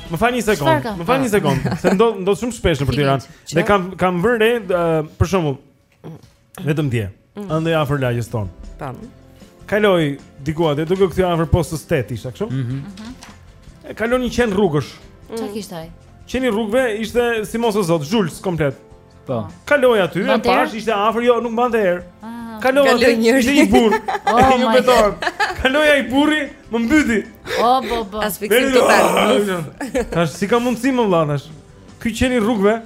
Më fal një sekondë, më fal një ah. sekondë, se ndodh ndodh shumë shpesh nëpër Tiranë. Dhe kam kam vënë re për shembull vetëm dje, mm. andej afër lagjes tonë. Tam. Kaloj diku aty duke u kthyer afër postës 8 isha kështu? Mhm. Mm mhm. E kalon një qen rrugësh. Çka mm. kishte ai? Qeni i rrugëve ishte si mos o Zot, zhuls komplet. Po. Kaloi aty, e pash ishte afër, jo, nuk mbante erë. Ah. Kaloi aty njëri, një burrë. Oh, ju beton. Kaloi ai burri, më mbyti. Oh, po, po. Asfiksim total. Tash si ka mundsi më vlla tash? Ky qeni rrugëve.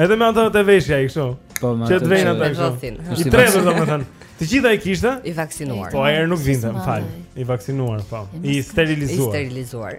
Edhe me ato te veshi ai kështu. Po, më. Që të vjen atë kështu. I tretë domethënë. Të gjitha e kishte? I vaksinuar. Po, ai nuk vinte, më fal. I vaksinuar, po. I sterilizuar. I sterilizuar.